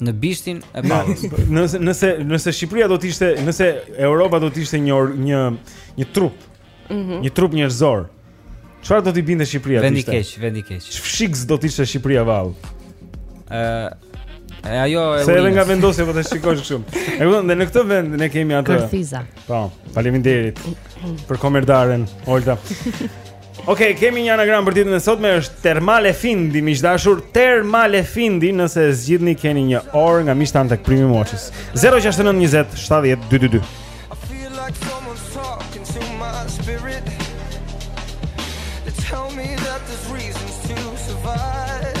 në bishtin e pallës. Nëse nëse nëse Shqipëria do të ishte, nëse Europa do të ishte një një një trup. Mm -hmm. Një trup njerëzor. Çfarë do t'i binte Shqipëria të? Vendi keq, vendi keq. Fshikëz do të ishte Shqipëria vallë. Ë E ajo e Se edhe nga vendosja po të shikosh kështu. E kupton, dhe në këtë vend ne kemi atë. Kërthiza. Po, faleminderit për komerdaren, Olta. Ok, kemi një anagram për ditën e sotme, është Termale Findi, miq të dashur, Termale Findi, nëse e zgjidhni keni një orë nga miqtë tanë tek Primi Moçis. 069 20 70 222. I feel like someone's talking to my spirit. They tell me that there's reasons to survive.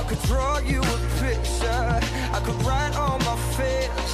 I could draw you a picture. I could write all my fears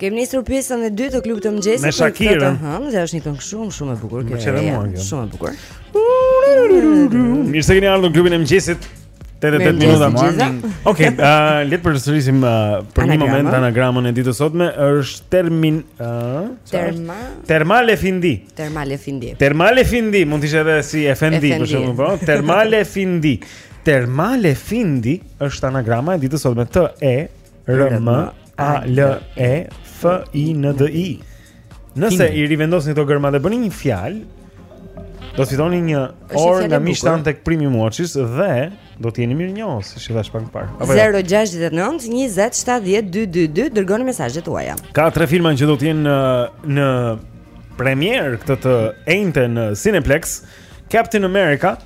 Kem nisur pjesën e dytë të klubit të mëngjesit me Shakira. Ëh, dhe është një këngë shumë shumë e bukur kjo. Shumë e bukur. Mirë se keni ardhur në klubin e mëngjesit. 88 minuta më parë. Okej, uh, le të përsërisim uh, për një moment anagramën e ditës sotme është termin uh, terma termale findi. Termale findi. Termale findi, mund të ishte edhe si efendi për shembull, po. Termale findi. Termale findi është anagrama e ditës sotme. T E R M A L E F I N D I. Nëse i rivendosni këto gërma dhe bëni një fjalë, do të fitoni një orë nga miqtë tanë tek Premium Watches dhe do të jeni mirënjohës, si thash pak më parë. 069 20 70 222 dërgoni mesazhet tuaja. Ka tre filma që do të jenë në, në premier këtë të enjte në Cineplexx, Captain America,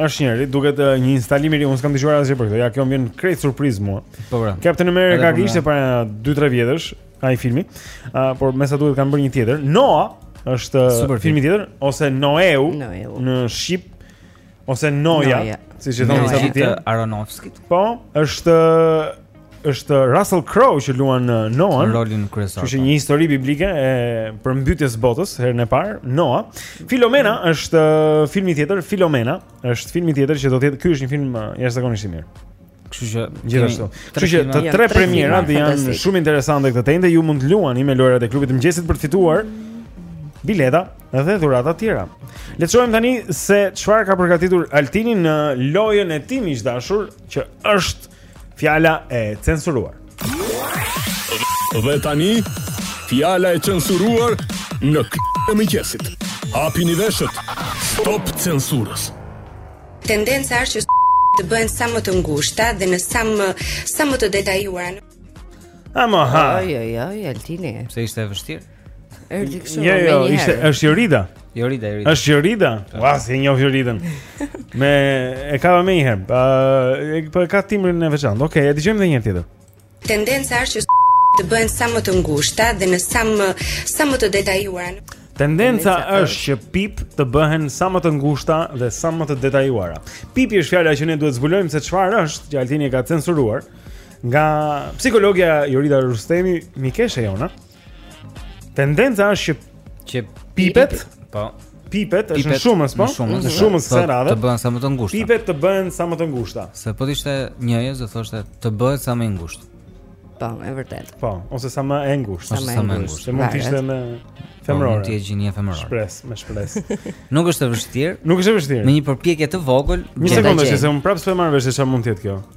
Është njëri, duket uh, një instalim i ri, unë s'kam dëgjuar asgjë për këtë. Ja, kjo më vjen krejt surprizë mua. Po bra. Captain America ka ishte para 2-3 vjetësh, ai filmi. Uh, por me sa duket kanë bërë një tjetër. Noah është Super filmi tjetër ose Noeu, Noeu. në shqip ose Noja, siç e thonë ca të tjerë. Aronofsky. Po, është është Russell Crowe që luan uh, Noah në rolin kryesor. Është po. një histori biblike e përmbytjes së botës herën e parë, Noah. Filomena është uh, filmi tjetër, Filomena është filmi tjetër që do të jetë ky është një film uh, jashtëzakonisht i mirë. Kështu që gjithashtu. Kështu që të tre premierat janë shumë interesante këtë të enjte, ju mund të luani me lojërat e klubit të mëngjesit për të fituar bileta dhe dhurata tjera. Le të shohim tani se çfarë ka përgatitur Altini në lojën e tij miq dashur, që është Fjala e censuruar. Dhe tani, fjala e censuruar në klubin e mëngjesit. Hapini veshët. Stop censurës. Tendenca është që të bëhen sa më të ngushta dhe në sa më sa më të detajuara. Amo ha. Jo, jo, jo, Altini. Pse ishte e vështirë? Erdi kështu. Jo, jo, ishte është Jorida. Jorida, Jorida. Është Jorida. Ua, si e njoh Joridën. E ka menjëherë. Ë, po e ka timbrin e veçantë. Okej, e dëgjojmë edhe një herë tjetër. Tendenca është që të bëhen sa më të ngushta dhe në sa më sa më të detajuara. Tendenca është që pip të bëhen sa më të ngushta dhe sa më të detajuara. Pipi është fjala që ne duhet të zbulojmë se çfarë është, që Altini e ka censuruar nga psikologja Jorida Rustemi, mikesha jona. Tendenca është që që pipet, po. Pipet është në shumës, po. Në shumës së radhës. Të bëhen sa më të ngushta. Pipet të bëhen sa më të ngushta. Se po ishte njëjës do thoshte të bëhet sa më i ngushtë. Po, e vërtet. Po, ose sa më e ngushtë. Sa më e ngushtë. Mund të ishte në femërore. Mund të jetë gjinia femërore. Shpres, me shpres. Nuk është e vështirë. Nuk është e vështirë. Me një përpjekje të vogël, një sekondë, se un prapë s'po marr vesh se çfarë mund të jetë kjo.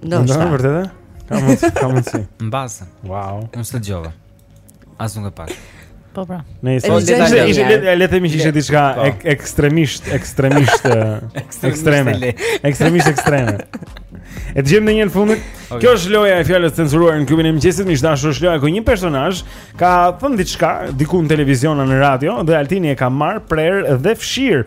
Ndoshta. Ndoshta vërtetë? Ka mundsi, ka mundsi. Mbase. Wow. Unë s'e dëgjova. As nuk e pash. Po pra. Ne ishte ishte le të themi që ishte diçka po. ekstremisht, ekstremisht ekstreme. Ekstremisht ekstreme. E dëgjojmë një herë të fundit. Okay. Kjo është loja e fjalës së censuruar në klubin e mëngjesit, miq të dashur, është loja ku një personazh ka thënë diçka diku në televizion apo në radio dhe Altini e ka marr, prerë dhe fshir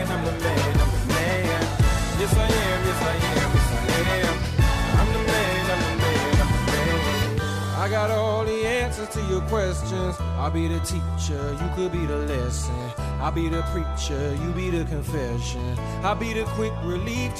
answers to your questions. I'll be the teacher, you could be the lesson. I'll be the preacher, you be the confession. I'll be the quick relief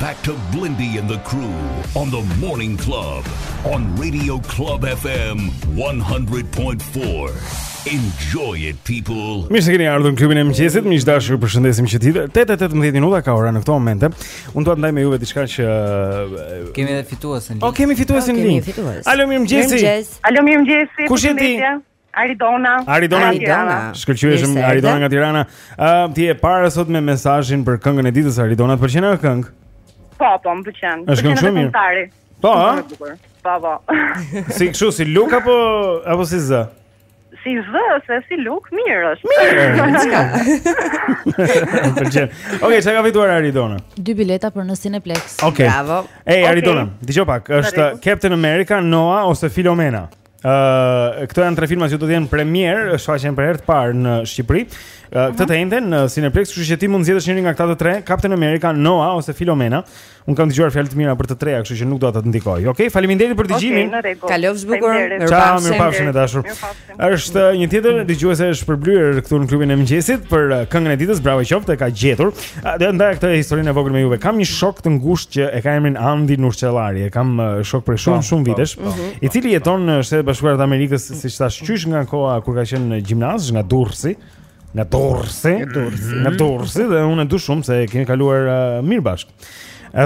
back to Blindy and the crew on the Morning Club on Radio Club FM 100.4. Enjoy it people. Mirë se keni ardhur në klubin e mëngjesit. Miq të dashur, ju përshëndesim çdo ditë. 8:18 minuta ka ora në këtë moment. Unë dua të ndaj me juve diçka që kemi edhe fituesin. Po kemi fituesin në linjë. Kemi fitues. Alo mirë mëngjesi. Alo mirë mëngjesi. Kush je ti? Aridona. Aridona. Aridona. Shkëlqyeshëm Aridona nga Tirana. Ëm uh, ti e para sot me mesazhin për këngën e ditës Aridona, të pëlqen ajo këngë? Po, po, më pëlqen. Është këngë shumë mirë. Po, a? Po, po. Si kështu, si luk apo, apo si zë? Si zë, se si luk, mirë është. Mirë, më pëlqen. Oke, ça ka fituar Aridona? Dy bileta për në Cineplex. Oke. Bravo. Ej, Aridona, okay. dëgjo pak, është Captain America, Noah ose Filomena? Uh, këto janë tre filma që do të jenë premier, shfaqen për herë të parë në Shqipëri. Uh, uh -huh. Këtë të enjten në Cineplex, kështu që ti mund të zgjedhësh njërin nga këta të tre, Captain America, Noah ose Filomena. Un kam dëgjuar fjalë të mira për të treja, kështu që nuk dua të të ndikoj. Okej, okay, faleminderit për dëgjimin. Okay, Kalofsh bukur. Ciao, mirupafshim e dashur. Është uh, një tjetër dëgjuese e shpërblyer këtu në klubin e mëngjesit për uh, këngën e ditës, bravo qoftë, e ka gjetur. Ë, dua të ndaj këtë historinë e vogël me juve. Kam një shok të ngushtë që e ka emrin Andi Nurçellari. E kam uh, shok prej shumë po, shumë po, vitesh, po, i cili jeton në Shtetet e Bashkuara të Amerikës, siç thash, qysh nga koha kur ka qenë në gjimnaz, nga Durrësi, nga Durrësi, nga Durrësi dhe unë e du shumë se kemi kaluar uh, mirë bashkë.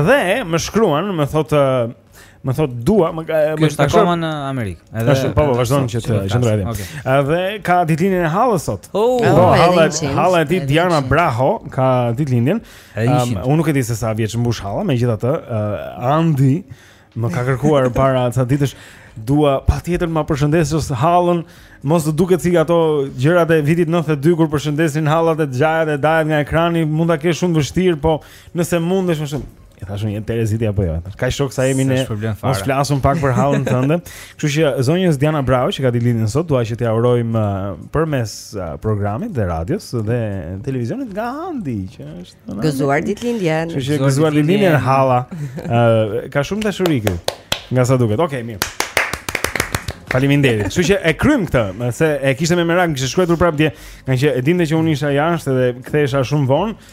Dhe më shkruan, më thotë uh, Më thot dua, më ka më ka shkuar në Amerikë. Edhe ashtu, po, po vazhdon që të qëndroj atje. Okay. Edhe ka ditëlindjen e hallës sot. Oh, po, halla, halla e tij Diana Braho ka ditëlindjen. Um, unë nuk e di se sa vjeç mbush halla, megjithatë, uh, Andi më ka kërkuar para ca ditësh dua patjetër ma përshëndesësh hallën, mos të duket si ato gjërat e vitit 92 kur përshëndesin hallat e xhajat e dajat nga ekrani, mund ta kesh shumë vështirë, po nëse mundesh më shumë E thashë një Tereziti apo jo. Ka shok sa jemi ne. Mos flasun pak për hallën tënde. Kështu që zonjës Diana Braho që ka ditëlindjen sot, dua që t'ia urojmë uh, përmes uh, programit dhe radios dhe televizionit nga Andi, që është gëzuar ditëlindjen. Kështu që gëzuar ditëlindjen Halla. Uh, ka shumë dashuri këtu. Nga sa duket. Okej, mirë. Faleminderit. Kështu që e kryem këtë, se e kishte me merak, kishte shkruar prapë dje, nga që e dinte që unë isha jashtë dhe kthehesha shumë vonë.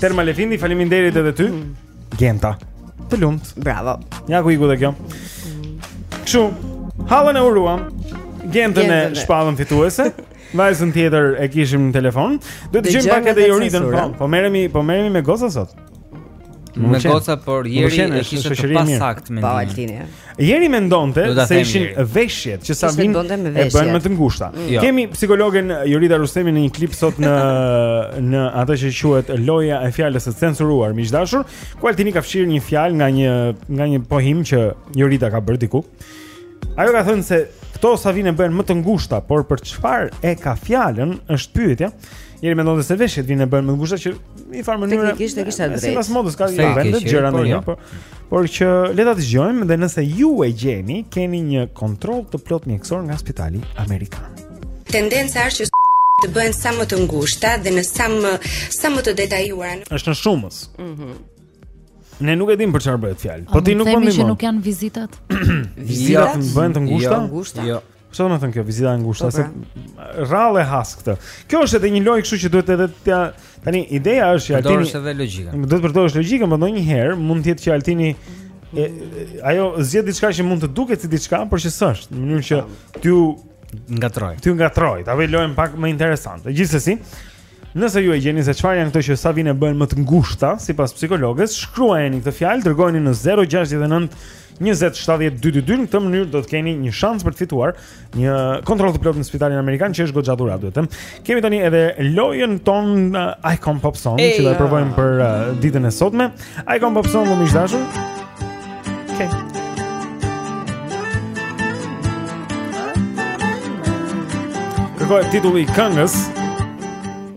Terma Lefindi, faleminderit edhe ty. Mm. Genta. Të lumt. Bravo. Ja ku iku dhe kjo. Kështu, hallën e uruam. Gentën e shpallën fituese. Vajzën tjetër e kishim në telefon. Do të dëgjojmë pak edhe Joritën. Po, po merremi, po merremi me goca sot. Me goca por Jeri e kishte të pasaktë mendimin. Po Altini. Jeri mendonte se ishin veshjet që sa vijnë e bëhen më të ngushta. Mm. Jo. Kemi psikologen Jorida Rustemi në një klip sot në në atë që quhet loja e fjalës së censuruar, miq të dashur, ku Altini ka fshirë një fjalë nga një nga një pohim që Jorida ka bërë diku. Ajo ka thënë se këto sa vijnë e bëhen më të ngushta, por për çfarë e ka fjalën është pyetja. Jeri mendonte se veshjet vijnë e bëhen më të ngushta që në një farë mënyre. Teknikisht e kishte drejt. Sipas modës ka një vend gjëra ndonjë, jo. po. Por që le ta dëgjojmë dhe nëse ju e gjeni, keni një kontroll të plot mjekësor nga Spitali Amerikan. Tendenca është që të bëhen sa më të ngushta dhe në sa më sa më të detajuara. Është në shumës. Mhm. Mm ne nuk e dimë për çfarë bëhet fjalë. Po ti nuk mund të themi që nuk janë vizitat. vizitat jo. bëhen të ngushta? Jo, ngushta. Jo. Çfarë do të thotë kjo vizita e ngushtë? Po, pra. Rrallë has këtë. Kjo është edhe një lojë kështu që duhet edhe të tani ideja është që Altini Përdorësh edhe logjika. Duhet përdorësh logjikën, por ndonjëherë mund të jetë që Altini e, ajo zgjedh diçka që mund të duket si diçka, por që s'është, në mënyrë që t'ju ngatërrojë. T'ju ngatërrojë, ta bëjë lojën pak më interesante. Gjithsesi, Nëse ju e gjeni se çfarë janë këto që sa vijnë e bëhen më të ngushta sipas psikologes, shkruajeni këtë fjalë, dërgojeni në 069 20 70 222 në këtë mënyrë do të keni një shans për të fituar një kontroll të plotë në spitalin amerikan që është goxha dhuratë duhet të them. Kemi tani edhe lojën tonë uh, Icon Pop Song hey, që do e provojmë për uh, ditën e sotme. Icon Pop Song miq të dashur. Okay. Kërkohet titulli i këngës.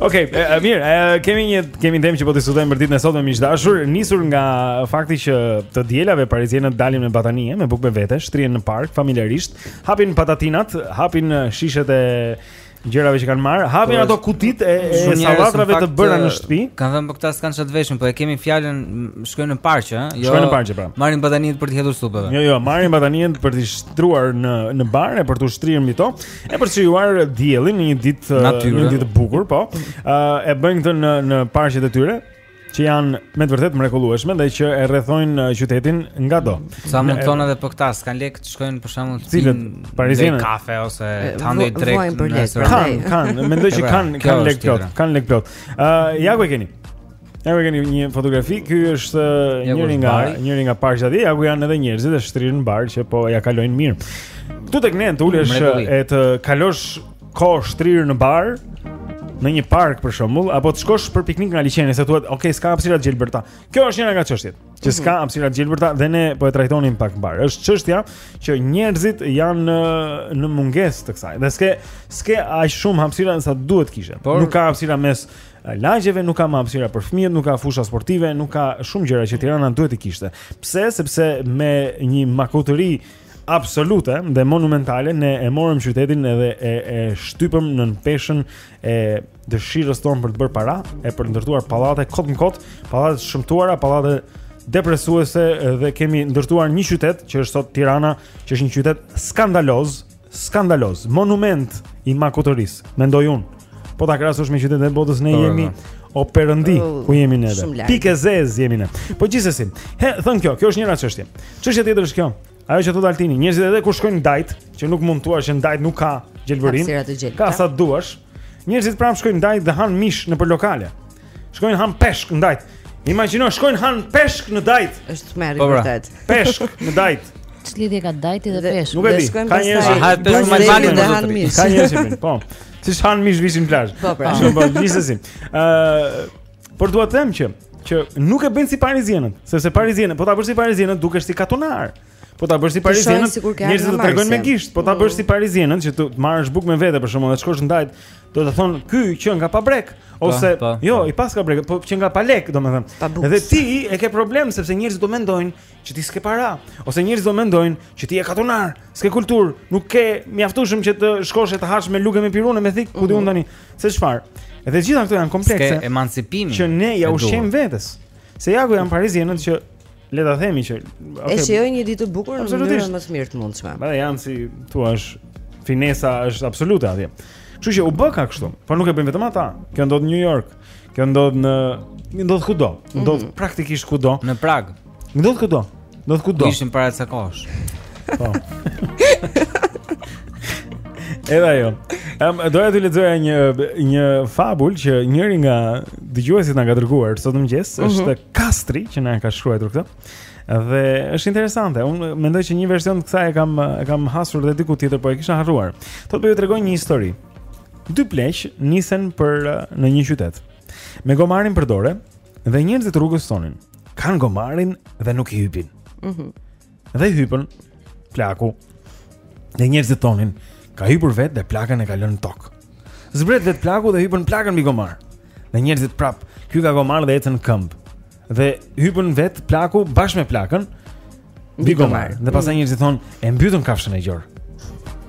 Okej, okay, mirë, kemi një kemi temë që po diskutojmë për ditën e sotme miq të dashur, nisur nga fakti që të dielave parizienët dalin me batanie, me bukë me vete, shtrihen në park familjarisht, hapin patatinat, hapin shishet e gjërave që kanë marrë, hapin po, ato kutitë e, e sallatave të bëra në shtëpi. Kanë thënë po këta s'kanë ça të veshin, po e kemi fjalën shkojnë në park, ë? Jo. Shkojnë në park, pra. Marrin bataniet për t'i hedhur supeve. Jo, jo, marrin bataniet për t'i shtruar në në bar e për t'u shtrirë mbi to. E për të shijuar diellin në një ditë në një ditë të bukur, po. Ë e bëjnë këtë në në parqet e tyre që janë me të vërtetë të mrekullueshme dhe që e rrethojnë uh, qytetin ngado. Sa mund të thonë edhe për këta, s'kanë lekë të shkojnë për shembull në cilët të pinë kafe ose të hanë drekë. Kanë, kanë, mendoj që kanë kanë lekë plot, kanë lekë plot. Ë ja ku e keni. Ja ku e keni një fotografi, ky është uh, njëri nga njëri nga parqet atje, ja ku janë edhe njerëzit e shtrirë në bar që po ja kalojnë mirë. Këtu tek ne të ulesh uh, e të kalosh kohë shtrirë në bar në një park për shembull, apo të shkosh për piknik nga liqeni, se thua, "Ok, s'ka hapësira të gjelbërta." Kjo është njëra nga çështjet, që s'ka mhm. hapësira të gjelbërta dhe ne po e trajtonim pak më parë. Është çështja që njerëzit janë në, uh, në mungesë të kësaj. Dhe s'ke s'ke aq shumë hapësira sa duhet të kishe. Por, Nuk ka hapësira mes lagjeve, nuk ka më hapësira për fëmijët, nuk ka fusha sportive, nuk ka shumë gjëra që Tirana duhet t'i kishte. Pse? Sepse me një makutëri absolute dhe monumentale ne e morëm qytetin edhe e, e shtypëm nën peshën e dëshirës tonë për të bërë para, e për të ndërtuar pallate kot më kot, pallate të shëmtuara, pallate depresuese dhe kemi ndërtuar një qytet që është sot Tirana, që është një qytet skandaloz, Skandaloz, monument i makutërisë, mendoj unë. Po ta krahasosh me qytetet e botës ne po, jemi po. o perëndi oh, ku jemi ne. Pikë e zezë jemi ne. Po gjithsesi, e thënë kjo, kjo është njëra çështje. Çështja tjetër është kjo. Ajo që thotë Altini, njerëzit edhe kur shkojnë në Dajt, që nuk mund të thuash që në Dajt nuk ka gjelbërim. Ka sa të duash. Njerëzit prapë shkojnë në Dajt dhe hanë mish nëpër lokale. Shkojnë hanë peshk në Dajt. Imagjino shkojnë hanë peshk në Dajt. Është tmerr i po, pra. vërtetë. Peshk në Dajt. Ç'lidhje ka Dajti dhe peshk. Nuk e di. Ka njerëz që hanë peshk në mal dhe hanë mish. Ka njerëz që po. Si hanë mish viçi në plazh. Po pra. Shumë bon, visesim. Ë, por dua të them që që nuk e bëjnë si parizienët, sepse parizienët, po ta bësh si parizienët dukesh si katunar. Po ta bësh si parizienët, njerëzit do të tregojnë me gisht. Po ta bësh si parizienët që të marrësh bukë me vete për shkakun dhe të shkosh në Dajt, do të thonë ky qenka pa brekë po, ose pa, po, pa, po. jo, i paska brekë, po qenka pa lek, domethënë. Edhe ti e ke problem sepse njerëzit do mendojnë që ti s'ke para, ose njerëzit do mendojnë që ti je katunar, s'ke kulturë, nuk ke mjaftueshëm që të shkosh e të hash me lugë me pirun me thikë, ku di unë mhm. tani se çfarë. Edhe të gjitha këto janë komplekse. S'ke emancipim. Që ne ja ushqejmë vetes. Se ja ku janë parizienët që Le ta themi që okay, e shijojnë një ditë të bukur në mënyrën më të mirë të mundshme. Pra janë si të thuash finesa është absolute atje. Kështu që u bë ka kështu, por nuk e bëjnë vetëm ata. Kjo ndodh në New York, kjo ndodh në ndodh kudo, mhm. ndodh mm -hmm. praktikisht kudo. Në Pragë. Ndodh kudo. Ndodh kudo. Isha para ca kohësh. Po. Edhe ajo. Ehm, um, doja t'ju lexoja një një fabul që njëri nga dëgjuesit na ka dërguar sot mëngjes, mm -hmm. është Kastri që na ka shkruar këtë. Dhe është interesante. Unë mendoj që një version të kësaj e kam e kam hasur dhe diku tjetër, por e kisha harruar. Thotë po ju tregoj një histori. Dy pleq nisen për në një qytet. Me gomarin për dore dhe njerëzit rrugës thonin. Kanë gomarin dhe nuk i hypin. Mhm. Mm Dhe hypën plaku Dhe njerëzit thonin Ka hypur vet dhe plakën e ka lënë në tokë Zbret vet plaku dhe hypën plakën mbi gomar Dhe njerëzit prap Ky ka gomar dhe ecën në këmbë Dhe hypën vet plaku bashkë me plakën Mbi gomar Dhe pastaj mm. njerëzit thonë E mbytën kafshën e gjorë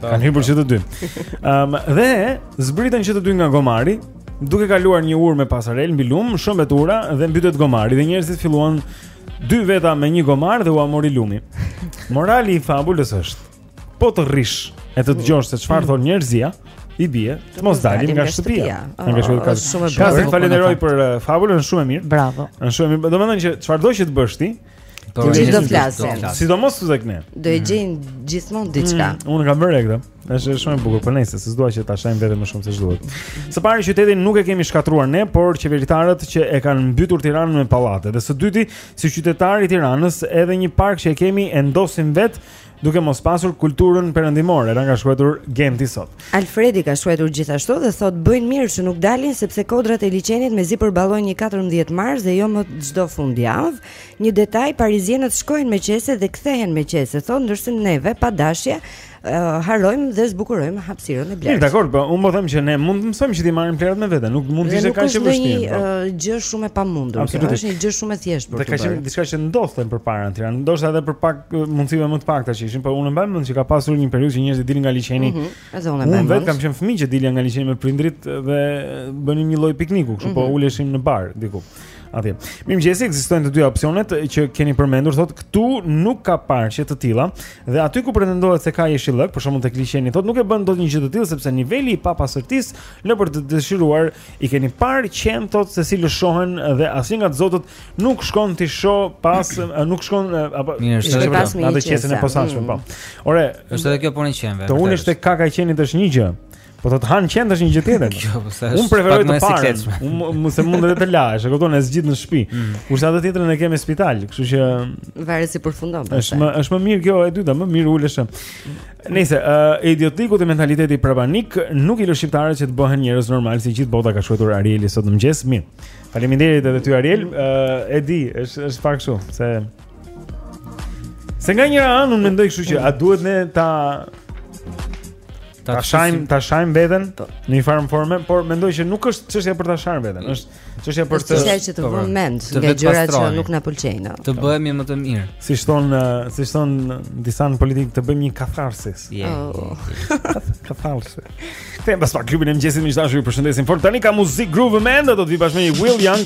po. Kanë hypur që të dy um, Dhe zbritën që të dy nga gomari Duke kaluar një urë me pasarel mbi lumë Shembet ura dhe mbytet gomari Dhe njerëzit filluan Dy veta me një gomar dhe ua mori lumi. Morali i fabulës është po të rrish e të dëgjosh se çfarë thon njerëzia, i bie, të mos dalim nga shtëpia. Nga oh, shkolla ka shumë bërë. Të falenderoj për uh, fabulën, është shumë e mirë. Bravo. Është shumë e mirë. Domethënë që çfarëdo që të bësh ti, do të flasin. Sidomos tek ne. Do e gjejnë gjithmonë diçka. Mm, unë kam bërë këtë. Është shumë e bukur, po nejse se s'dua që ta shajm veten më shumë se ç'duhet. Së pari qytetin nuk e kemi shkatruar ne, por qeveritarët që e kanë mbytur Tiranën me pallate. Dhe së dyti, si qytetarë i Tiranës, edhe një park që e kemi e ndotim vet duke mos pasur kulturën perëndimore, na ka shkruar Genti sot. Alfredi ka shkruar gjithashtu dhe thot bëjnë mirë që nuk dalin sepse kodrat e liqenit mezi përballojnë një 14 mars dhe jo më çdo fundjavë. Një detaj parizienët shkojnë me qese dhe kthehen me qese, thot ndërsa neve pa dashje harrojmë dhe zbukurojmë hapësirën e blertë. Dakor, po unë po them që ne mund të mësojmë që t'i marrim plehrat me vete, nuk mund të ishte kaq e vështirë. Është një gjë shumë e pamundur, kjo është një gjë shumë e thjeshtë për të. Dhe ka qenë diçka që ndodhte përpara në Tiranë, ndoshta edhe për shkak mundësive më të pakta që ishin, por unë mbaj mend që ka pasur një periudhë që njerëzit dilin nga liqeni. Mhm, edhe unë mbaj mend. Unë vetë kam qenë fëmijë që dilja nga liqeni me prindrit dhe bënim një lloj pikniku, kështu po mhm. uleshim në bar diku. Atje. Mirëmëngjesi, ekzistojnë të dyja opsionet që keni përmendur, thotë këtu nuk ka parqe të tilla dhe aty ku pretendohet se ka jeshillëk, për shembull tek liqeni, thotë nuk e bën dot një gjë të tillë sepse niveli i papastërtisë lë për të dëshiruar, i keni parë qentë thotë se si lëshohen dhe asnjë nga zotët nuk shkon t'i shoh pas, nuk shkon apo mirë, është pas me një qese të posaçme, mm. po. Ore, është edhe kjo puna e qenve. Të ulesh tek kaka i qenit është një gjë. Po të të hanë qentë është një gjë tjetër. Kjo po thash. Unë preferoj të parën. Se mund edhe të lahesh, e kupton, e zgjidh në shtëpi. Mm. Kurse atë tjetrën e kemi në spital, kështu që varet si përfundon. Është më është më mirë kjo e dyta, më mirë ulesh. Nejse ë uh, idiotllëku dhe mentaliteti prapanik nuk i lë shqiptarët që të bëhen njerëz normal si gjithë bota ka shkruar Arieli sot në mëngjes. Mirë. Faleminderit edhe ty Ariel. Ë uh, e di, është është pak kështu, se Se nga njëra anë unë mendoj kështu që a duhet ne ta Ta shajm, ta shajm veten po. në një farë forme, por mendoj që nuk është çështja për ta sharë veten, mm. është çështja për të çështja që të po, po. vëmë mend nga gjëra që nuk na pëlqejnë. Të bëhemi më të mirë. Siç thon, siç thon disa në politikë të bëjmë një katharsis. Oh. Katharsis. Kthehemi pas pak klubin e mëngjesit miq të dashur ju përshëndesim fort. Tani ka muzik groove mend, do të vi bashkë me Will Young.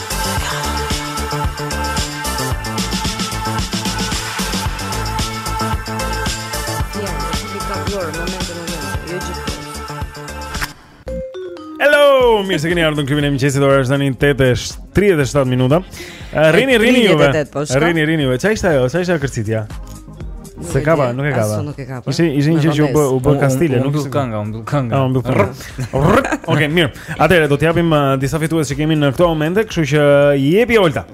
mirë se keni ardhur në klubin e mëngjesit. Ora është tani 8:37 minuta. Rrini, rrini juve. Po, rrini, rrini juve. Ça ishte ajo? Ça ishte kërcitja? Se ka pa, nuk e ka pa. Nuk e ka pa. Ishte ishte një gjë që u bë, u bë Kastile, nuk është kënga, unë nuk kënga. Ah, unë nuk kënga. Okej, mirë. Atëherë do të japim uh, disa fitues që kemi në këto momente, kështu që i jepi Olta.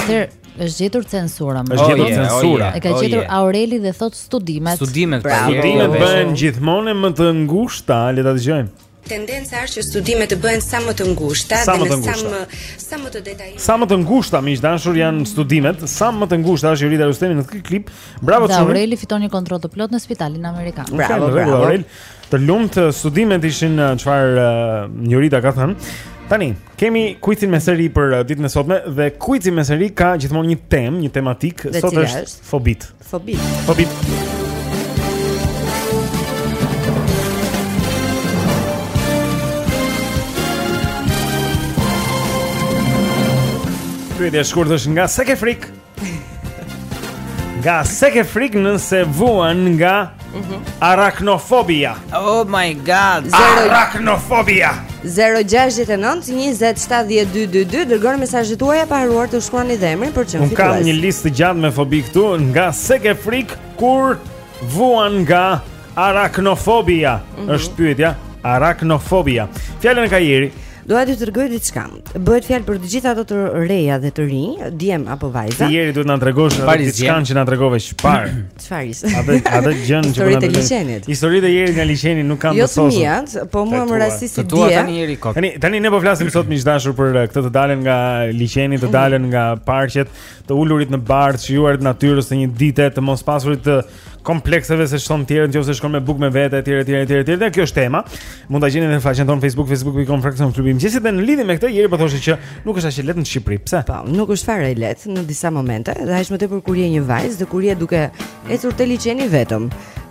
Atëherë është gjetur censura. Është gjetur censura. E ka oh, gjetur Aureli dhe thotë studimet. Studimet, pra. studimet bëhen gjithmonë më të ngushta, le ta dëgjojmë. Tendenca është që studimet të bëhen sa më të ngushta dhe me sa më sa më të detajuara. Sa më të ngushta, miq të dashur, janë mm. studimet, sa më të ngushta është Jurita Rustemi në këtë klip. Bravo Çuni. Aureli fiton një kontroll të plotë në spitalin amerikan. Bravo, bravo Aurel. Të lumtë eh, studimet ishin eh, çfarë uh, eh, Jurita ka thënë. Tani, kemi kuicin me seri për ditën e sotme dhe kuici me seri ka gjithmonë një temë, një tematikë, sot është fobitë. Fobitë. Fobitë. Pyetja e shkurtër është nga se ke frikë. Nga se ke frikë nëse vuan nga Mhm. Araknofobia. Oh my god. Araknofobia. 0692070222 dërgoni mesazhet tuaja pa harruar të shkruani dhe emrin për çfarë fitues. Unë kam një listë të gjatë me fobi këtu, nga se ke frikë kur vuan nga araknofobia. Mm -hmm. Është pyetja, araknofobia. Fjalën e ka Jeri. Dua të tregoj diçka. Bëhet fjalë për të gjitha ato të reja dhe të rinj, djem apo vajza. Ti Jeri duhet na tregosh diçka që na tregove më parë. Çfarë ishte? Atë atë gjën që bëna me Historitë e Jerit nga liqeni nuk kanë jo të sosur. Jo të po mua më rastisi dje. Tani Jeri kot. Tani tani ne po flasim sot miq të dashur për eh, këtë të dalën nga liqeni, të dalën nga parqet, të ulurit në bar, të shijuarit e natyrës në një ditë të mospasurit e komplekseve se ç'thonë të tjerët nëse shkon me bukë me vete etj etj etj. Kjo është tema. Mund ta gjeni në faqen tonë Facebook facebook.com fraksion klubi i mëngjesit dhe në lidhje me këtë Jeri po thoshte që nuk është aq e lehtë në Shqipëri. Pse? Po, nuk është fare e lehtë në disa momente, dhe aq më tepër kur je një vajzë dhe kur je duke ecur te liqeni vetëm.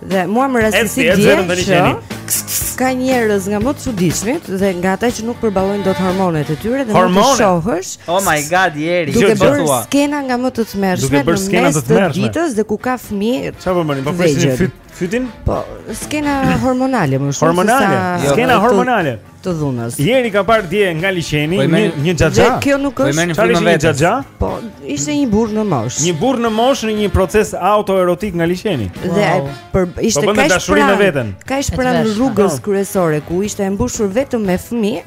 Dhe mua më rastisi dje që ka njerëz nga më të çuditshmit dhe nga ata që nuk përballojnë dot hormonet e tyre dhe Hormone. mund t'i shohësh. Oh my god, Jeri, duke bërë skena nga më të tmerrshmet në mes të ditës dhe ku ka fëmijë. Çfarë po bënin? Po prisnin fyt Fytin? Po, skena hormonale më shumë hormonale. se sa jo, skena hormonale të dhunës. Jeri ka parë dje nga liqeni po, një një xhaxha. Kjo nuk po, është çfarë ishte një xhaxha? Po, ishte një burrë në moshë. Një burrë në moshë në një proces autoerotik nga liqeni. Dhe wow. për ishte po, kaq pranë. Kaq pranë rrugës kryesore ku ishte e mbushur vetëm me fëmijë.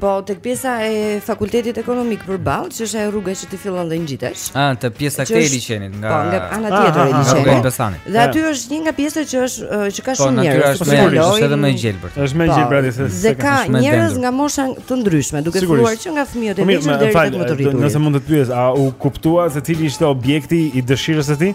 Po, tek pjesa e fakultetit ekonomik përballë, që është e rruga që ti fillon dhe ngjitesh. Ah, te pjesa e këtij liqenit nga Po, nga ana tjetër e liqenit. Dhe aty është një nga pjesët që është që ka po, shumë njerëz. Po, është më është edhe më gjelbër. Është më po, gjelbër aty se. Dhe ka njerëz nga mosha të ndryshme, duke filluar që nga fëmijët e po, vegjël deri tek më të rritur. Nëse mund të pyes, a u kuptua se cili ishte objekti i dëshirës së tij?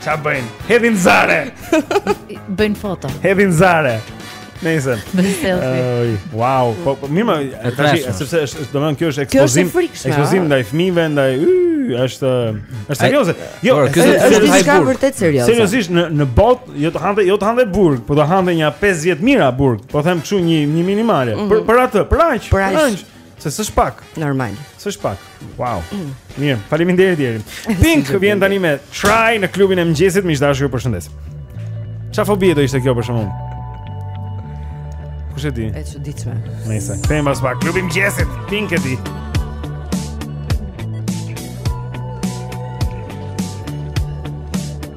Ça bëjnë? Hedhin zare! bëjnë foto. Hedhin zare! Nëse. Bëjnë selfie. Wow, po, po mirë, e tash, sepse është domethënë kjo është ekspozim, ekspozim ndaj fëmijëve, ndaj është është serioze. Jo, kjo është diçka vërtet serioze. Seriozisht në në botë, jo të hante, jo të hante burg, po do hante nja 50 të mira burg. Po them kështu një një minimale. Mhm. Për për atë, për aq, për aq. Se s'është pak. Normal. S'është pak. Wow. Mm. Mirë, faleminderit deri. Pink vjen tani me Try në klubin e mëngjesit, miq të dashur, ju përshëndes. Çfarë fobie do ishte kjo për shembull? Kush e di? E çuditshme. Nice, kthehemi pas pak klubi e mëngjesit, Pink e di.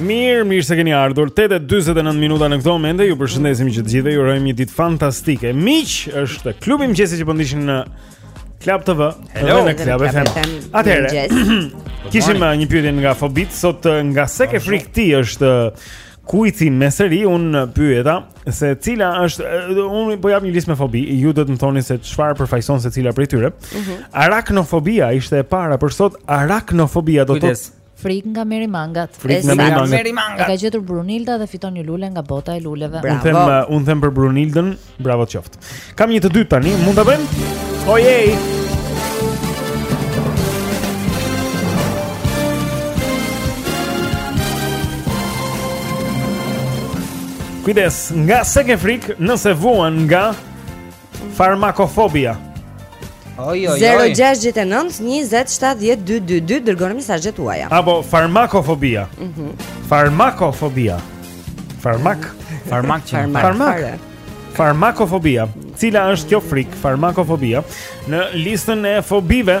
Mirë, mirë se keni ardhur. 8:49 minuta në këto momente. Ju përshëndesim që të gjithëve. Ju urojmë një ditë fantastike. Miq, është klubi i mëngjesit që po ndiqni në Club TV. Edhe në Club FM. Atëherë. Kishim uh, një pyetje nga fobitë sot uh, nga se ke frikë ti është uh, kujti me sëri unë pyeta se cila është unë po jap një listë me fobi ju do të më thoni se çfarë përfaqëson se cila prej tyre mm -hmm. araknofobia ishte e para për sot araknofobia do të Frikë nga merimangat. Frikë nga merimangat. merimangat. E ka gjetur Brunilda dhe fiton një lule nga bota e luleve. Bravo. Unë them uh unë them për Brunildën, bravo qoftë. Kam një të dytë tani, mund ta bëjmë? Ojej. Kujdes, nga se ke frikë, nëse vuan nga Farmakofobia. Oj oj oj. 069 20 70 222 dërgoni mesazhet tuaja. Apo farmakofobia. Mhm. Mm farmakofobia. Farmak, farmak, farmak. farmak. Farmakofobia. Cila është kjo frikë? Farmakofobia. Në listën e fobive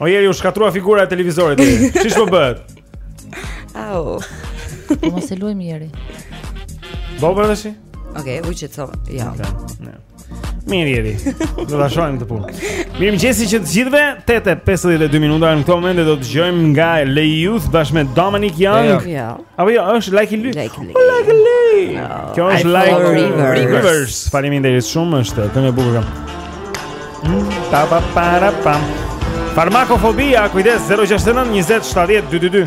O jeri u shkatrua figura e televizorit jeri Qish po bëhet? Au Po mos e luaj më jeri Bo për dhe shi? Oke, u që të thoma Ja okay. Mirë jeri Do ta shohim këtë punë Mirëmëngjesi që të gjithëve 8.52 minuta Në këto momente do të dëgjojmë nga Le Youth bashkë me Dominic Young Ja, ja. Apo jo, është Like Luke. Like Luke. Like Luke. No. Kjo është Like Rivers. Rivers. Faleminderit shumë, është këngë e bukur. Mm, pa pa para pam. Farmakofobia, kujdes 069 20 70 222.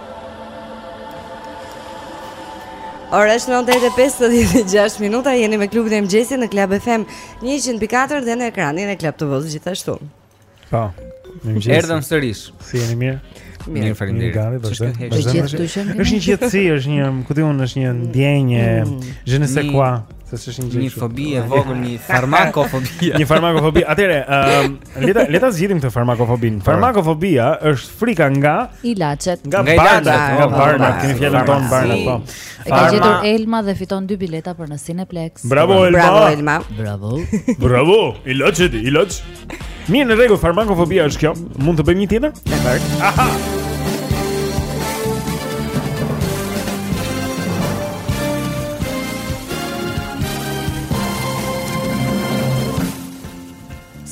Ora është 9:56 minuta, jeni me klubin e mëngjesit në Club FM 104 dhe në ekranin e Club TV-s gjithashtu. Po. Mëngjes. Erdhëm sërish. Si jeni mirë? Mirë, faleminderit. Është një qetësi, është një, ku di unë, është një ndjenjë, mm. je ne sais mm. quoi. Se s'është një gjë. Një fobi e vogël, një farmakofobi. Një farmakofobi. Atëherë, ëm, um, le ta le ta zgjidhim këtë farmakofobin. Po. Farmakofobia është frika nga ilaçet. Nga barna, nga barna, kemi fjalën tonë barna po. E ka gjetur Elma dhe fiton dy bileta për në Cineplex. Bravo Elma. Bravo Elma. Bravo. Bravo. Ilaçet, ilaç. Mirë në rregull, farmakofobia është kjo. Mund të bëjmë një tjetër? Aha.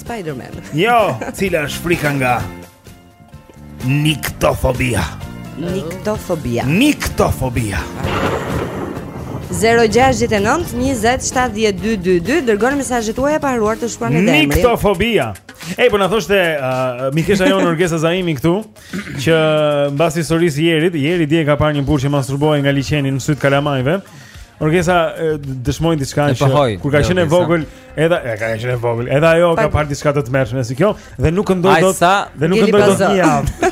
Spider-Man. Jo, cila është frika nga Niktofobia. Niktofobia. Niktofobia. 0692070222 dërgoni mesazhet tuaja pa harruar të shkruani emrin. Niktofobia. Ej, po na thoshte uh, mikesha jonë Orgesa Zaimi këtu që mbas historisë së Jerit, Jeri dje ka parë një burrë që masturbohej nga liqeni në sy të kalamajve. Orgesa dëshmoi diçka që kur ka qenë e vogël, Edhe ka qenë e vogël. Edhe ajo ka parë diçka të tmerrshme si kjo dhe nuk këndoi dot dhe nuk këndoi dot një javë.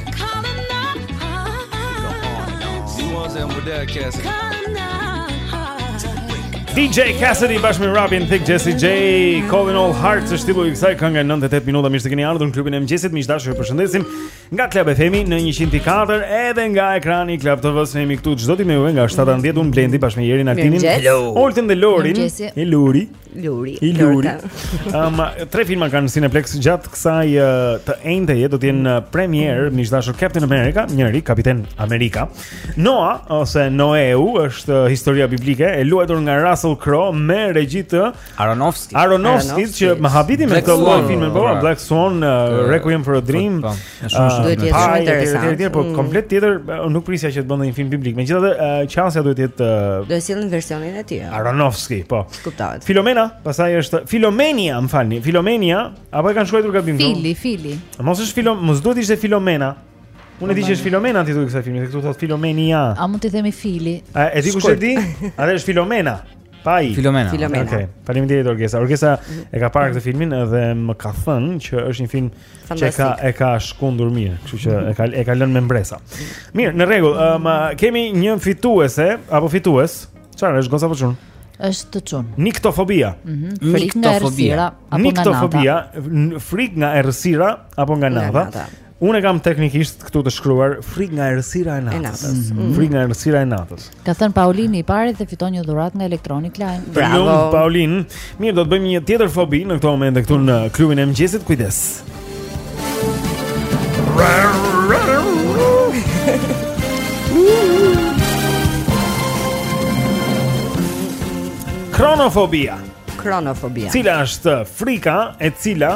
DJ Cassidy bashkë me Robin Thicke, Jessie J, Calling All Hearts, është titulli i kësaj kënge 9 e 8 minuta, mirë se keni ardhur në klubin e mëngjesit, miq të dashur, ju përshëndesim nga Club FM-i në 104 edhe nga ekrani i Club TV-së jemi këtu çdo ditë me ju nga 7 në 10 unë Blendi bashkë me Jerin, Altinin, Oltën dhe Lorin. Hello. Lori. Lori. Ëm um, tre filma ka në Cineplex gjatë kësaj të enjteje do të jenë në premierë miq të dashur Captain America, njëri Kapiten Amerika. Noa ose Noeu është historia biblike e luajtur nga Russell Crowe me regji të Aronofskyt. Aronofsky që më habiti me këtë lloj filmi, po Black Swan, uh, Requiem for a Dream. Po, po. Duhet të jetë shumë interesant. Etj, por mm. komplet tjetër nuk prisja që të bënte një film biblik. Megjithatë, çansi duhet të jetë Do të sjellin versionin e tij. Aronofsky, po. Kuptohet. Filomena, pastaj është Filomenia, më falni. Filomenia, apo e kanë shkruar gabim? Fili, Fili. Mos është Filom, mos duhet ishte Filomena. Unë e di që është Filomena ti duhet të thashë, se këtu thotë Filomenia. A mund të themi Fili? A e di kush e di? A është Filomena? Pai. Filomena. Filomena. Okej. Okay. Faleminderit Orgesa. Orgesa e ka parë këtë filmin dhe më ka thënë që është një film Që ka e ka shkundur mirë, kështu që e ka e ka lënë me mbresa. Mirë, në rregull, um, kemi një fituese apo fitues. Çfarë është goca apo çun? Është çun. Niktofobia. Mm -hmm. Frikë nga errësira apo nga nata. Niktofobia, frikë nga errësira apo nga nata. Unë kam teknikisht këtu të shkruar frikë nga errësira e natës. Mm -hmm. Frikë nga errësira e natës. Ka thënë Paulini i pari dhe fiton një dhuratë nga Electronic Line. Bravo. Bravo Paulin. Mirë, do të bëjmë një tjetër fobi në këtë moment këtu në klubin e mëngjesit. Kujdes. Kronofobia. Kronofobia. Cila është frika e cila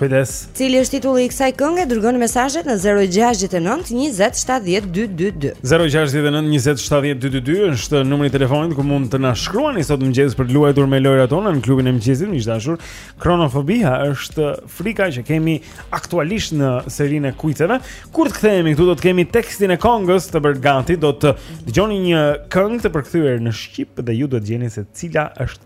Kujdes. Cili është titulli i kësaj kënge? Dërgoni mesazhet në 069 20 70 222. 069 20 70 222 është numri i telefonit ku mund të na shkruani sot mëngjes për të luajtur me lojrat tona në klubin e mëngjesit, miq të dashur. Kronofobia është frika që kemi aktualisht në serinë e kuiceve. Kur të kthehemi këtu do të kemi tekstin e këngës të bërë gati, do të dëgjoni një këngë të përkthyer në shqip dhe ju duhet të gjeni se cila është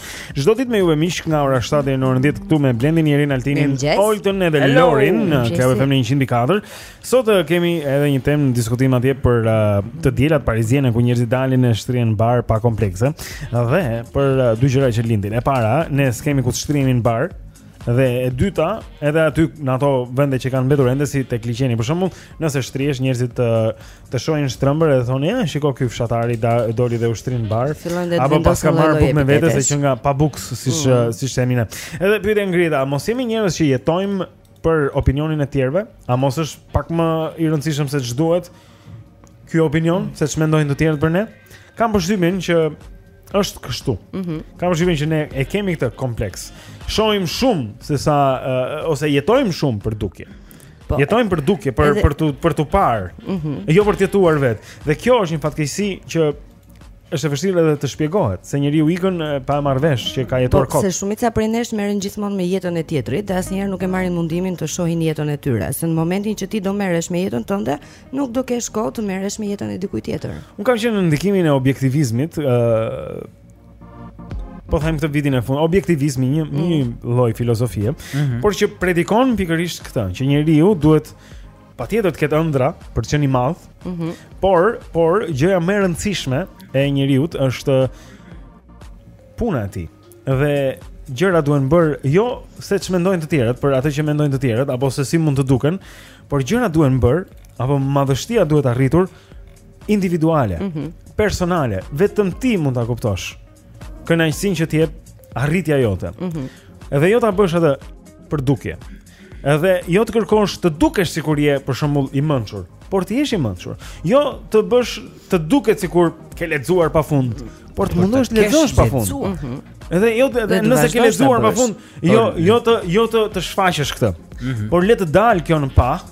Çdo ditë me juve miq nga ora 7 deri në orën 10 këtu me Blendin Jerin Altinin, Oltën edhe Hello. Lorin në Club FM 104. Sot uh, kemi edhe një temë në diskutim atje për uh, të dielat pariziene kur njerëzit dalin e shtrihen në bar pa komplekse dhe për uh, dy gjëra që lindin. E para, ne s'kemi ku të shtrihemi në bar, Dhe e dyta, edhe aty në ato vende që kanë mbetur ende si tek liqeni, për shembull, nëse shtrihesh njerëzit të Të shohin shtrëmbër edhe thonë, "Ja, shiko ky fshatari da, doli dhe u shtri në bar." Apo pse ka marrë bukë me vete se qënka pa bukë, siç mm. Eh, siç themi ne. Edhe pyetja ngrihet, a mos jemi njerëz që jetojmë për opinionin e tjerëve? A mos është pak më i rëndësishëm se ç'duhet ky opinion, mm. se ç'mendojnë të tjerët për ne? Kam përshtypjen që Është kështu. Mm -hmm. Kam përshtypjen që ne e kemi këtë kompleks. Shohim shumë se sa uh, ose jetojmë shumë për dukje. Po. Jetojmë për dukje, për edhe... për t'u për t'u parë. Mm -hmm. Jo për të jetuar vetë. Dhe kjo është një fatkeqësi që është e vështirë edhe të shpjegohet se njeriu ikën pa e marrë vesh që ka jetuar po, kot. Po, se shumica prej nesh merren gjithmonë me jetën e tjetrit dhe asnjëherë nuk e marrin mundimin të shohin jetën e tyre. Se në momentin që ti do merresh me jetën tënde, Nuk do kesh kohë të merresh me jetën e dikujt tjetër. Unë kam qenë në ndikimin e objektivizmit, ë uh, po them këtë vitin e fundit, objektivizmi një mm. një lloj filozofie, mm -hmm. por që predikon pikërisht këtë, që njeriu duhet patjetër të ketë ëndra për të qenë i madh. Mm -hmm. Por, por gjëja më e rëndësishme e njeriut është puna e tij. Dhe gjëra duhen bërë jo se ç'mendojnë të tjerët, për atë që mendojnë të tjerët apo se si mund të duken, por gjëra duhen bërë apo madhështia duhet arritur individuale, mm -hmm. personale, vetëm ti mund ta kuptosh. Kënaqësinë që të jep arritja jote. Mm -hmm. Edhe jo ta bësh atë për dukje. Edhe jo të kërkosh të dukesh sikur je për shembull i mençur, por të jesh i mençur. Jo të bësh të duket sikur ke lexuar pafund, por të mundosh të lexosh pafund. Mhm. Edhe jo të, edhe nëse ke lexuar pafund, jo jo të jo të të shfaqesh këtë. Mhm. Por le të dalë kjo në pah,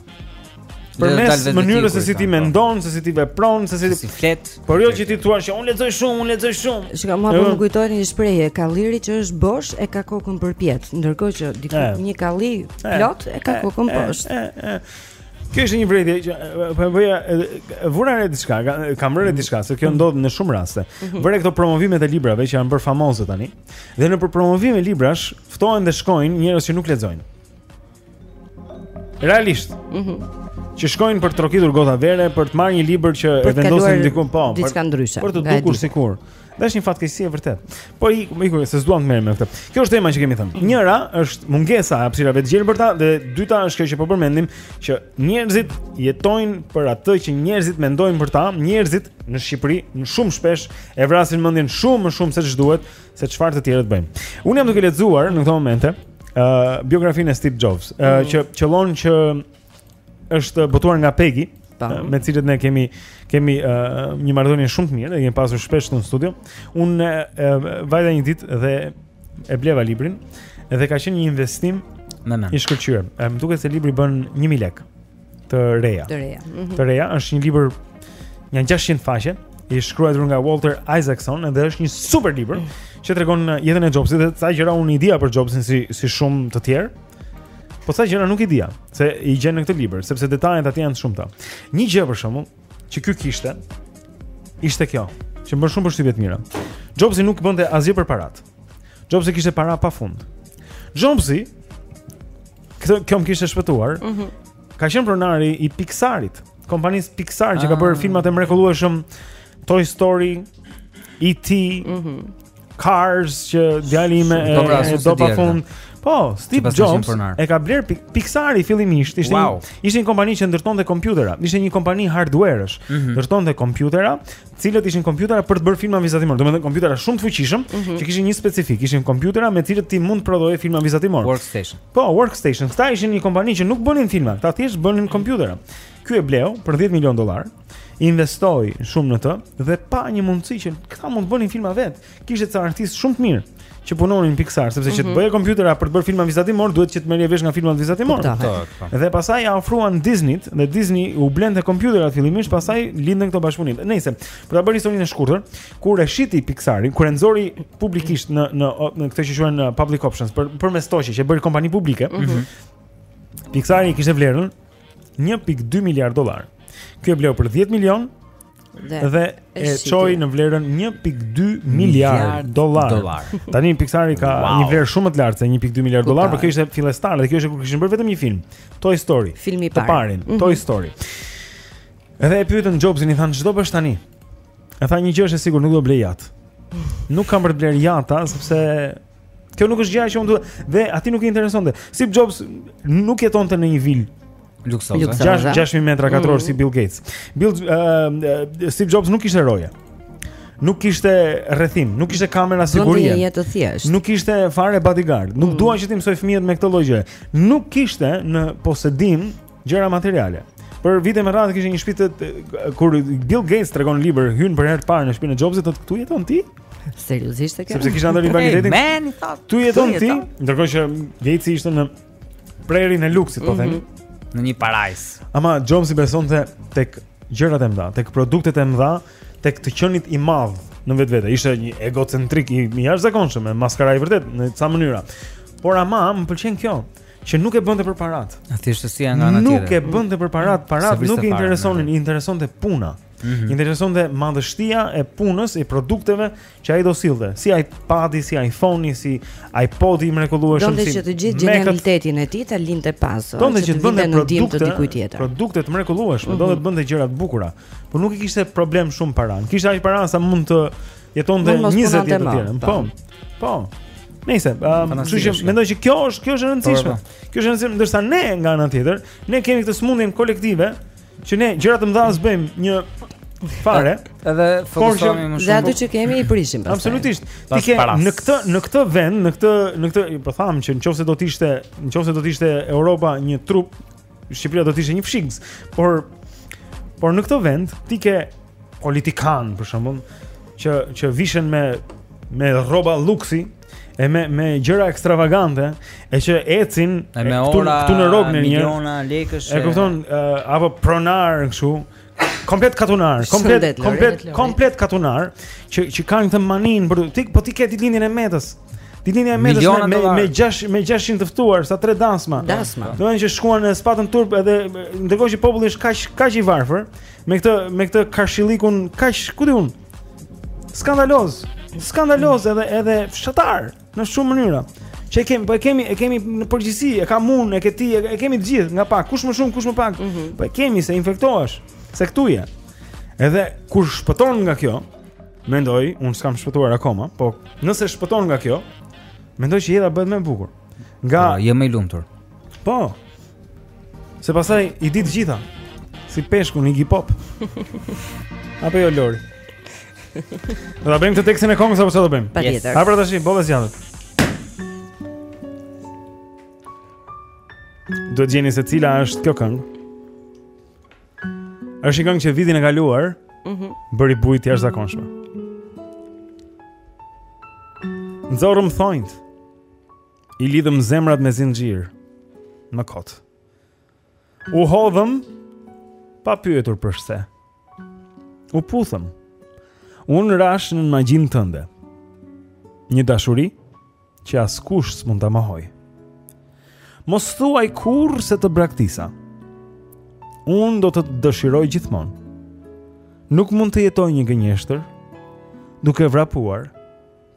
përmes mënyrës se si ti mendon, se si ti vepron, se si ti flet. Por jo që ti thua se un lexoj shumë, un lexoj shumë. Shiko, mua po më kujtohet një shprehje, kalliri që është bosh e ka kokën përpjet, ndërkohë që diku një kalli plot e ka kokën poshtë. Kjo është një vërejtje që po e bëja vura re diçka, kam vënë re diçka, se kjo mhm. ndodh në shumë raste. Mhm. Vëre këto promovimet e librave që janë bërë famoze tani. Dhe nëpër promovime librash ftohen dhe shkojnë njerëz që nuk lexojnë. Realisht. Mhm. Mm që shkojnë për të trokitur gota vere për të marrë një libër që e vendosin diku po. Diçka ndryshe. Për të dukur sikur. Dhe është një fatkeqësi e vërtetë. Po ikim se s'duam të merrem me këtë. Kjo është tema që kemi thënë. Njëra është mungesa e hapësirave të gjelbërta dhe e dyta është kjo që po përmendim që njerëzit jetojnë për atë që njerëzit mendojnë për ta. Njerëzit në Shqipëri shumë shpesh e vrasin mendjen shumë më shumë se ç'duhet se çfarë të tjerët bëjnë. Unë jam duke lexuar në këto momente ë uh, biografinë e Steve Jobs, uh, mm. që qëllon që është botuar nga Pegi, uh, me të cilët ne kemi kemi uh, një marrëdhënie shumë të mirë, dhe kemi pasur shpesh këtu në studio. Unë uh, vajta një ditë dhe e bleva librin dhe ka qenë një investim në në. I shkëlqyer. Më duket se libri bën 1000 lekë. të reja. Të reja. Mm -hmm. Të reja është një libër nja 600 faqe i shkruar nga Walter Isaacson dhe është një super libër mm. që tregon uh, jetën e Jobsit dhe sa gjëra unë i dija për Jobsin si si shumë të tjerë. Po sa gjëra nuk i dija, se i gjen në këtë libër, sepse detajet aty janë shumë të. Një gjë për shembull, që ky kishte ishte kjo, që më shumë përshtypje të mira. Jobsi nuk bënte asgjë për paratë. Jobsi kishte para pafund. Jobsi Këtë kjo më kishte shpëtuar. Ëh. Mm -hmm. Ka qenë pronari i Pixarit, kompanisë Pixar që ah. ka bërë filmat e mrekullueshëm Toy Story, E.T. Ëh. Mm -hmm. Cars që djali im e e do pafund. Po, Steve Jobs e ka bler Pixarin fillimisht, ishte wow. ishte një kompani që ndërtonte kompjutera, ishte një kompani hardware-sh. Mm -hmm. Ndërtonte kompjutera, cilët ishin kompjutera për të bërë filma vizatimorë. Domethënë kompjutera shumë të fuqishëm mm -hmm. që kishin një specifikë, ishin kompjutera me të cilët ti mund të prodhoje filma vizatimorë. Workstation. Po, Workstation. Këta ishin një kompani që nuk bënin filma, këta thjesht bënin kompjutera. Ky e bleu për 10 milion dollarë, investoi shumë në të dhe pa një mundësi që këta mund të bënin filma vetë. Kishte ca artistë shumë të mirë që punonin në Pixar, sepse mm -hmm. që të mhm. bëje kompjutera për të bërë filma vizatimorë, duhet që të merrje vesh nga filmat vizatimorë. Dhe pastaj ia ofruan Disney-t, dhe Disney u blente kompjuterat fillimisht, pastaj lindën këto bashkëpunime. Nejse, për ta bërë historinë e shkurtër, kur e shiti Pixar-in, kur e nxori publikisht në në në këto që quhen uh, public options përmes stoqeve që e bëri kompani publike, mm -hmm. Pixar-i kishte vlerën 1.2 miliard dollarë. Ky e bleu për 10 milionë dhe, dhe e çoi në vlerën 1.2 miliard dollarë. Tani Pixar ka wow. një vlerë shumë më të lartë se 1.2 miliard dollarë, por kjo ishte fillestare dhe kjo ishte kur kishin bërë vetëm një film, Toy Story. Filmi i parë. Të parin, mm -hmm. Toy Story. Edhe e pyetën Jobsin i thanë ç'do bësh tani. E tha një gjë është e sigurt, nuk do blej jaht. Nuk kam për të blerë jaht sepse Kjo nuk është gjëja që unë duhet dhe atij nuk i interesonte. Steve Jobs nuk jetonte në një vilë luksoze. 6000 metra katrorë mm. si Bill Gates. Bill uh, Steve Jobs nuk kishte roje. Nuk kishte rrethim, nuk kishte kamera sigurie. Një jetë të thjeshtë. Nuk kishte fare bodyguard. Nuk mm. dua që t'i mësoj fëmijët me këtë lloj gjëje. Nuk kishte në posedim gjëra materiale. Për vite me radhë kishte një shtëpi, kur Bill Gates tregon në libër, hyn për herë të parë në shtëpinë e Jobsit, thotë këtu jeton ti? Seriozisht e ke? Sepse s'kishte ndonjë vanitet. Hey, man, i thotë. Këtu jeton ti? Ndërkohë që Gates ishte në prehrin e luksit, po themi, mm -hmm. në një parajsë. Ama Jobsi besonte tek gjërat e mëdha, tek produktet e mëdha, tek të qenit i madh në vetvete. Ishte një egocentrik i jashtëzakonshëm, maskara i vërtetë në ca mënyra. Por ama më pëlqen kjo. që nuk e bënte për paratë. Thjeshtësia nga ana tjetër. Nuk e bënte për paratë, paratë nuk i interesonin, i interesonte puna. Mm -hmm. Interesonte madhështia e punës, e produkteve që ai do sillte. Si iPad-i, si iPhone-i, si iPod-i i mrekullueshëm, si. Donte që të gjithë gjenialitetin e tij ta linte pas. Donte që të bënte produkte të dikujt tjetër. Produkte të mrekullueshme, mm -hmm. donte të bënte gjëra të bukura, por nuk e kishte problem shumë paranë. Kishte aq para sa mund të jetonte 20 jetë të tjera. Po. Po. Nëse, um, kështu që mendoj që kjo është, kjo është e rëndësishme. Po, po, po. Kjo është e rëndësishme, ndërsa ne nga ana tjetër, ne kemi këtë smundjen kolektive që ne gjëra të mëdha s'bëjmë një fare. Edhe fokusohemi më shumë. Dhe ato që kemi i prishim pastaj. Absolutisht. Ti ke në këtë në këtë vend, në këtë në këtë po thamë që nëse do të ishte, nëse do të ishte Europa një trup Shqipëria do të ishte një fshikëz, por por në këtë vend ti ke politikanë për shembull që që vishen me me rroba luksi e me me gjëra ekstravagante e që ecin e me ora këtu në rrogë në një milion lekësh e kupton uh, apo pronarë kështu komplet katunarë, komplet Shëndet, Lori, komplet Lori. komplet katunarë që që kanë këtë maninë për ti po ti ke ditëlindjen e Metës. Ditëlindja e Metës Miliona me me, dollarë. me 6 me 600 të ftuar, sa tre dasma. Dasma. Domethënë që shkuan e s'patën turp edhe ndërkohë që populli është kaq kaq i varfër me këtë me këtë karshillëkun kaq ku di unë skandaloz. Skandaloz edhe edhe fshatar. Në shumë mënyra. Që e kemi, po e kemi, e kemi në përgjithësi, e kam unë, e ke ti, e kemi të gjithë nga pak, kush më shumë, kush më pak. Mm -hmm. Po e kemi se infektohesh, se këtu je. Edhe kur shpëton nga kjo, mendoj, unë s'kam shpëtuar akoma, po nëse shpëton nga kjo, mendoj që jeta bëhet më e bukur. Nga, po, je më i lumtur. Po. Se pastaj i di të gjitha. Si peshku në Iggy Pop. Apo jo Lori. Do ta bëjmë këtë tekstin e këngës apo çfarë do bëjmë? Patjetër. Yes. Hë pra tash, bolla zgjathet. Do të gjeni se cila është kjo këngë. Është një këngë që vitin e kaluar, ëh, mm -hmm. bëri bujë të jashtëzakonshme. Nxorëm thonjtë. I lidhëm zemrat me zinxhirë më kot. U hodhëm pa pyetur përse. U puthëm. Unë rashë nën magjinë tënde. Një dashuri që askush s'mund ta mohojë. Mos thuaj kurrë se të braktisa. Unë do të të dëshiroj gjithmonë. Nuk mund të jetoj një gënjeshtër duke vrapuar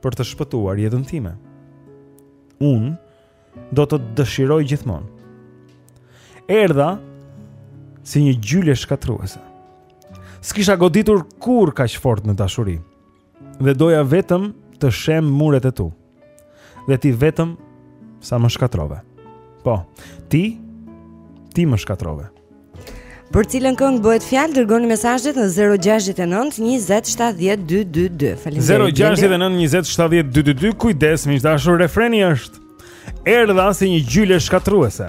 për të shpëtuar jetën time. Unë do të dëshiroj gjithmonë. Erdha si një gjyle shkatërruese. S'kisha goditur kurrë kaq fort në dashuri, dhe doja vetëm të shemb muret e tu, dhe ti vetëm sa më shkatërrove. Po, ti, ti më shkatërrove. Për cilën këngë bëhet fjalë, dërgoni mesazhet në 069 20 70 222. Faleminderit. 069 20 70 222. Kujdes, miq dashur, refreni është Erdha si një gjyle shkatërruese.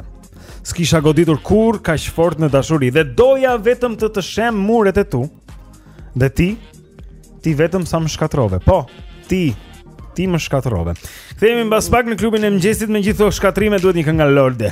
S'kisha goditur kurrë kaq fort në dashuri Dhe doja vetëm të të shemb muret e tu Dhe ti, ti vetëm sa më shkatërrove Po, ti, ti më shkatërrove Kthehemi mbas pak në klubin e mëngjesit Me gjithë këto shkatërrime duhet një kënga lorde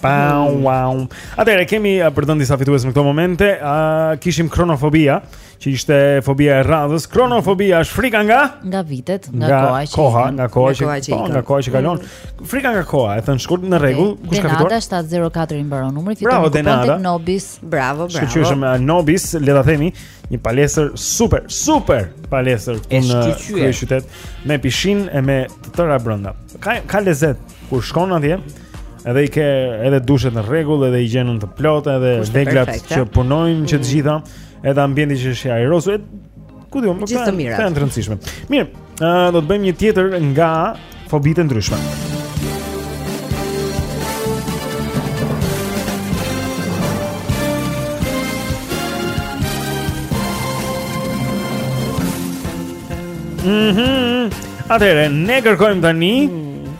Pau, wow. Atëherë kemi uh, për të dhënë disa fitues në këto momente. Uh, kishim kronofobia, që ishte fobia e radhës. Kronofobia është frika nga nga vitet, nga, nga koha që koha, nga koha që koha që, po, nga koha që kalon. Mm. Frika nga koha, e thënë shkurt në rregull, okay. kush ka fituar? Denada 704 i mbaron numri, fiton bravo, kupon tek Nobis. Bravo, bravo. Që është uh, Nobis, le ta themi, një palestër super, super palestër në kryeqytet me pishinë e me të tëra brenda. Ka ka lezet kur shkon atje. Edhe i ke edhe dushet në rregull, edhe higjienën të plotë, edhe veglat që punojnë që të mm. gjitha, edhe ambienti që është i ajrosur. Ku diun, po ka të rëndësishme. Mirë, uh, do të bëjmë një tjetër nga fobitë e ndryshme. Mhm. Mm Atëherë ne kërkojmë tani mm.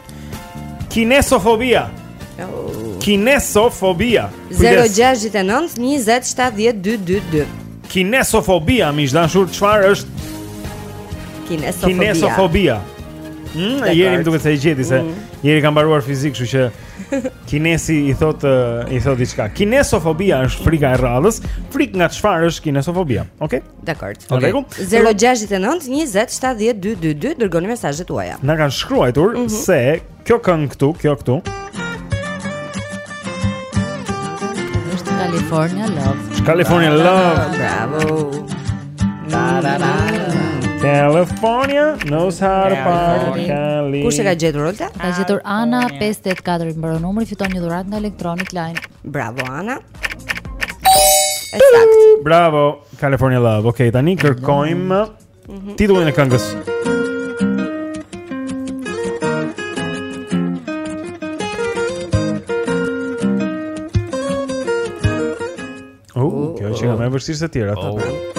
Kinesofobia. Oh. Kinesofobia. 069 20 70 222. Kinesofobia, miq dashur, çfarë është? Kinesofobia. Kinesofobia. Mm, Jeri më duket se e gjeti se mm. Jeri ka mbaruar fizikë, kështu që kinesi i thotë i thotë diçka. Kinesofobia është frika e radhës, frikë nga çfarë është kinesofobia. Okej. Okay? Dakor. Në rregull. 069 20 70 222 dërgoni mesazhet tuaja. Na kanë shkruar mhm. se kjo këngë këtu, kjo këtu. Është California Love. California Love. Bravo. California knows how to party. Kush e ka gjetur Olta? E ka gjetur Ana 584 i mbaron numri, fiton një dhuratë nga Electronic Line. Bravo Ana. Ekzakt. Bravo, California Love. Okej, okay, tani kërkojmë mhm. titullin e këngës. Oh, oh, kjo është oh. më e vështirë se të tjerat, oh. apo?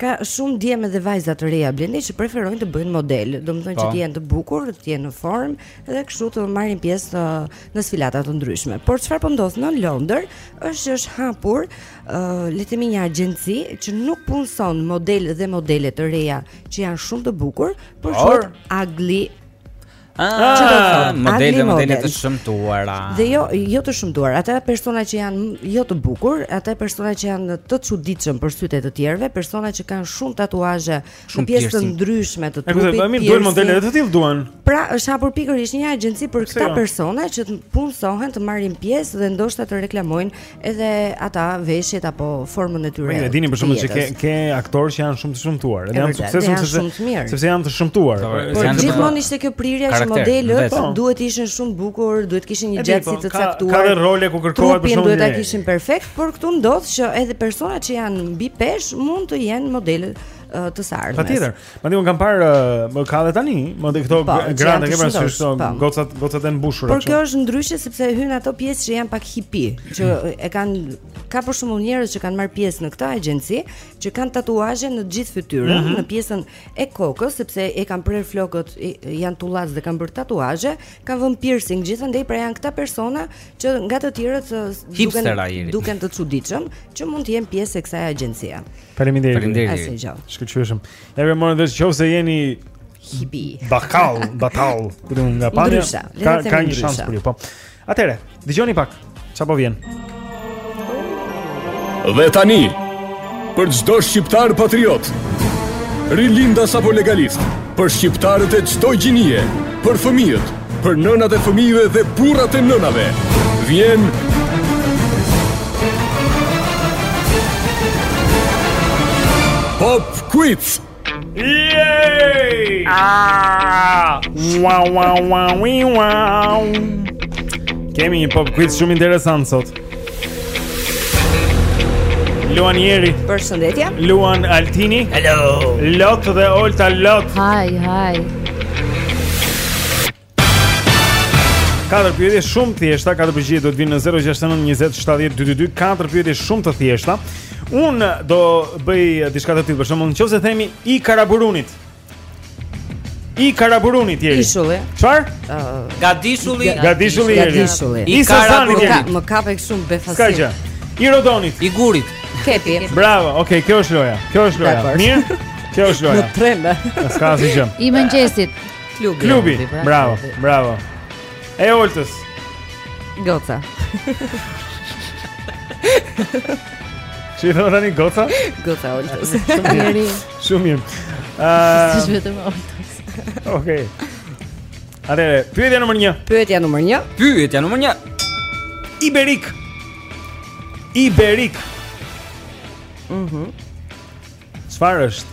Ka shumë djem edhe vajza të reja blendi që preferojnë të bëjnë model, domethënë që të jenë të bukur, të jenë në formë dhe kështu të marrin pjesë në, uh, në sfilata të ndryshme. Por çfarë po ndodh në Londër është që është hapur uh, le të themi një agjenci që nuk punson model dhe modele të reja që janë shumë të bukur, por quhet Ugly Ah, modele modele të shëmtuara. Dhe jo, jo të shëmtuara, ata persona që janë jo të bukur, ata persona që janë të çuditshëm për sytë e të tjerëve, persona që kanë shumë tatuazhe në pjesë të ndryshme të trupit. E kuptoj, po duan modele të tillë duan. Pra, është hapur pikërisht një agjenci për këta persona që punësohen të marrin pjesë dhe ndoshta të reklamojnë edhe ata veshjet apo formën e tyre. E dini për shembull se ke ke aktorë që janë shumë të shëmtuar, edhe janë të suksesshëm sepse sepse janë të shëmtuar. Po, po, po gjithmonë ishte kjo prirja që modelët duhet të ishin shumë bukur, duhet të kishin një gjatësi të caktuar. Ka role ku kërkohet. Trupin duhet ta kishin perfekt, por këtu ndodh që edhe personat që janë mbi peshë mund të jenë modelet e së ardhmes. Patjetër. Ma di unë kam parë më ka dhe tani, më di këto po, grande që pasur këto po. gocat gocat e mbushura. Por kjo është ndryshe sepse hyn ato pjesë që janë pak hipi, që e kanë ka për shembull njerëz që kanë marrë pjesë në këtë agjenci, që kanë tatuazhe në gjithë fytyrën, mm -hmm. në pjesën e kokës sepse e kanë prerë flokët, janë tullac dhe kanë bërë tatuazhe, kanë vënë piercing gjithandej pra janë këta persona që nga të tjerët duken duken të çuditshëm, që mund të jenë pjesë e kësaj agjencie. Faleminderit. Faleminderit. Asnjë gjë. Shkëlqyeshëm. E morët vesh qoftë se jeni hipi. Bakall, batall. Kur unë nga panja. Ka ka një shans për ju, po. Atëre, dëgjoni pak. Çfarë po vjen? Dhe tani, për çdo shqiptar patriot, rilindas apo legalist, për shqiptarët e çdo gjinie, për fëmijët, Për nënat e fëmijëve dhe burrat e nënave vjen Pop Quiz. Yay! Ah! Wow wow wow wow. Kemi një pop quiz shumë interesant sot. Luan Eri Përshëndetje Luan Altini Hello Luan dhe Olta Hi, hi Katër pyetje shumë të thjeshta, katër përgjigje do të vinë në 069 20 70 222, katër pyetje shumë të thjeshta. Un do bëj diçka të tillë, për shembull, në qoftë se themi i karaburunit. I Karaburunit Jeri. Ishulli. Çfarë? Gadishulli. Gadishulli. Gadishulli. I Sazanit Jeri. Më kape kështu në befasi. S'ka gjë. I rodonit. I gurit. Kepi. Bravo. Okej, kjo është loja. Kjo është loja. Mirë. Kjo është loja. Na trembe. S'ka asgjë. I mëngjesit. Klubi. Klubi. Pra, bravo. Bravo. E oltës. Goca. Ç'i do tani goca? Goca oltës. Shumë mirë. Ëh. Është vetëm Oltës. Okej. Atëherë, pyetja numër 1. Pyetja numër 1. Pyetja numër 1. Iberik. Iberik. Mhm. Mm çfarë është?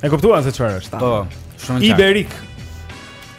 E kuptuan se çfarë është? Po, shumë mirë. Iberik.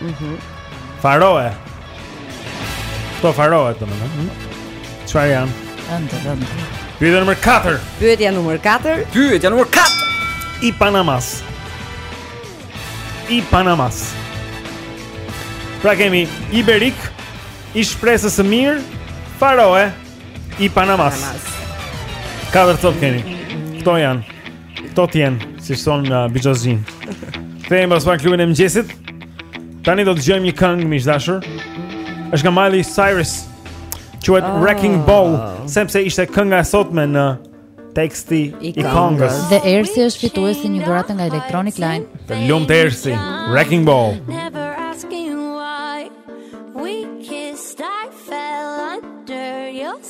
Mhm. Faroe. Po Faroe domethënë. Mhm. Çfarë janë? Ëndër, ëndër. Pyetja numër 4. Pyetja numër 4. Pyetja numër 4. I Panamas. I Panamas. Pra kemi Iberik, i shpresës së mirë, Faroe, i Panamas. Panamas. Katër copë kemi. Këto janë? Këto të jenë, si shton në uh, Bijazin Kthehemi pas pak klubin e mëngjesit Tani do të dëgjojmë një këngë, miq të dashur është nga Miley Cyrus Quhet oh. Wrecking Ball Sepse ishte kënga e sotme në teksti i, i këngës Dhe Ersi është fituesi i një dhurate nga Electronic Line Të lumtë Ersi, Wrecking Ball Never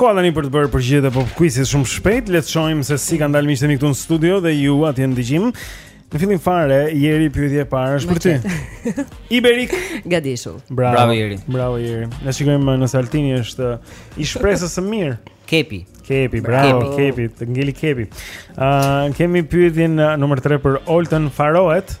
Koha tani për të bërë përgjigjet e pop quizit shumë shpejt, le të shohim se si kanë dalë miqtë e mi këtu në studio dhe ju atje në dëgjim. Në fillim fare, Jeri pyetja e parë është për ty. Iberik Gadishull. Bravo. Bravo Jeri. Bravo Jeri. Le të shikojmë nëse Altini është i shpresës së mirë. Kepi. Kepi, bravo, kepi, kepi të ngeli kepi. Ëh, uh, kemi pyetjen numër 3 për Oltën Faroet.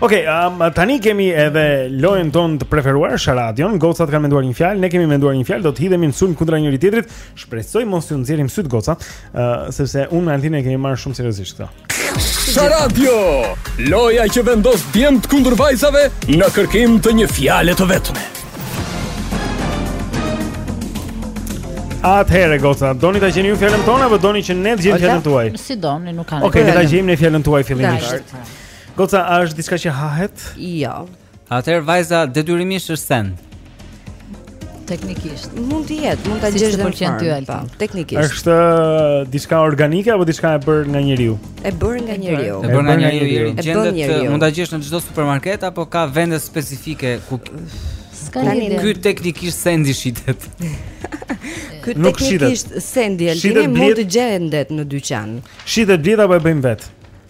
Ok, um, tani kemi edhe lojën tonë të preferuar, Sharadion. Gocat kanë menduar një fjalë, ne kemi menduar një fjalë, do të hidhemi në sulm kundra njëri-tjetrit. Shpresoj mos ju nxjerrim sytë goca, uh, sepse unë me Altin e kemi marrë shumë seriozisht këtë. Sharadio, loja që vendos djemt kundër vajzave në kërkim të një fjale të vetme. Atëherë goca, doni ta gjeni ju fjalën tonë apo doni që ne të gjejmë fjalën tuaj? Si doni, nuk ka. Okej, okay, ne ta gjejmë ne fjalën tuaj fillimisht. Goca, a është diçka që hahet? Jo. Atëherë vajza detyrimisht është send. Teknikisht. Mund të jetë, mund ta gjesh dhe ti Olta. Po, teknikisht. Është uh, diçka organike apo diçka e bërë nga njeriu? E bërë nga njeriu. E bërë nga njeriu. Gjendet uh, mund ta gjesh në çdo supermarket apo ka vende specifike ku S'ka lidhje. Ky teknikisht sendi shitet. Ky teknikisht sendi altini mund të gjendet në dyqan. Shitet blihet apo e bëjmë vetë?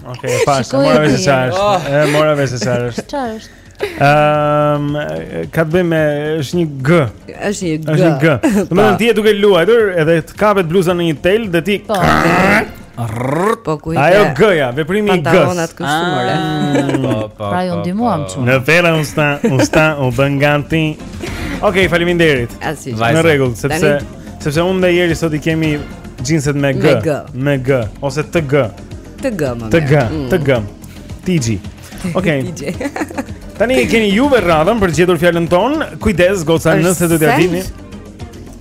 Okej, okay, pas, e mora vesh çfarë është oh. E mora vesh çfarë është Çfarë është Um, ka të bëjmë është një g. Është një g. Është një g. Domethënë ti je duke luajtur edhe të kapet bluza në një tel dhe ti po. Po ku i Ajo g-ja, veprimi i g. Pantallonat kështu more. Ah. Po, po, po. Pra ju po, ndihmuam çun. Po. Në fera u sta, u sta, u bën ganti. Okej, okay, faleminderit. Në rregull, sepse sepse unë dhe Eri sot i kemi xhinset me G Me G Ose TG TG më. TG, mm. TG. TG. Okej. Tani e keni juve radhën për të gjetur fjalën tonë. Kujdes goca nëse do t'ia dini.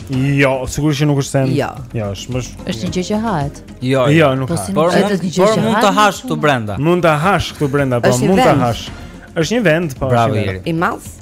Jo, sigurisht që nuk është send. Jo. Jo, është më është një gjë që hahet. Jo, jo, jo nuk po hahet. Por mund të por mund ta hash këtu brenda. Mund ta hash këtu brenda, po mund ta hash. Është një vend, po. Bravo. I madh.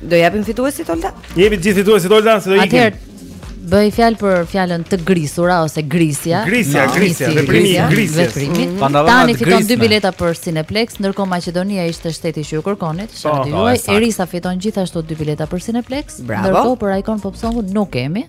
Do japim fituesit Olta? Jepi gjithë fituesit Olta se do ikim. Atëherë bëhej fjalë për fjalën të grisura ose grisja. Grisja, no. grisja, veprimi i grisjes. Veprimi. Mm -hmm. Tani fiton dy bileta për Cineplex, ndërkohë Maqedonia ishte shteti që ju kërkonit, shteti juaj. Erisa fiton gjithashtu dy bileta për Cineplex, ndërkohë për Icon Pop Song nuk kemi.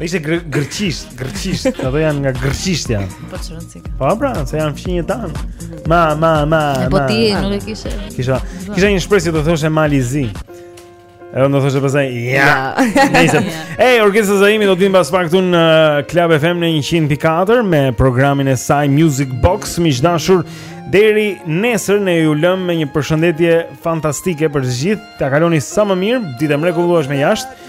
Me ishte gr greqisht, greqisht, të dhe janë nga greqisht janë Po ç'rëndësi ka Po pra, se janë fqinjët tanë Ma, ma, ma, e, Po ti, nuk e kishe Kisha, kisha një shpresë të thoshe Mali i Zi E rëndë të thoshe pësaj, ja Nejse, e, Orkesa Zaimi do të vijë pas pak këtu në Club FM në 100.4 Me programin e saj Music Box Miq të dashur deri nesër ne ju lëmë me një përshëndetje fantastike për të gjithë Ta kaloni sa më mirë, ditë e mrekullueshme jashtë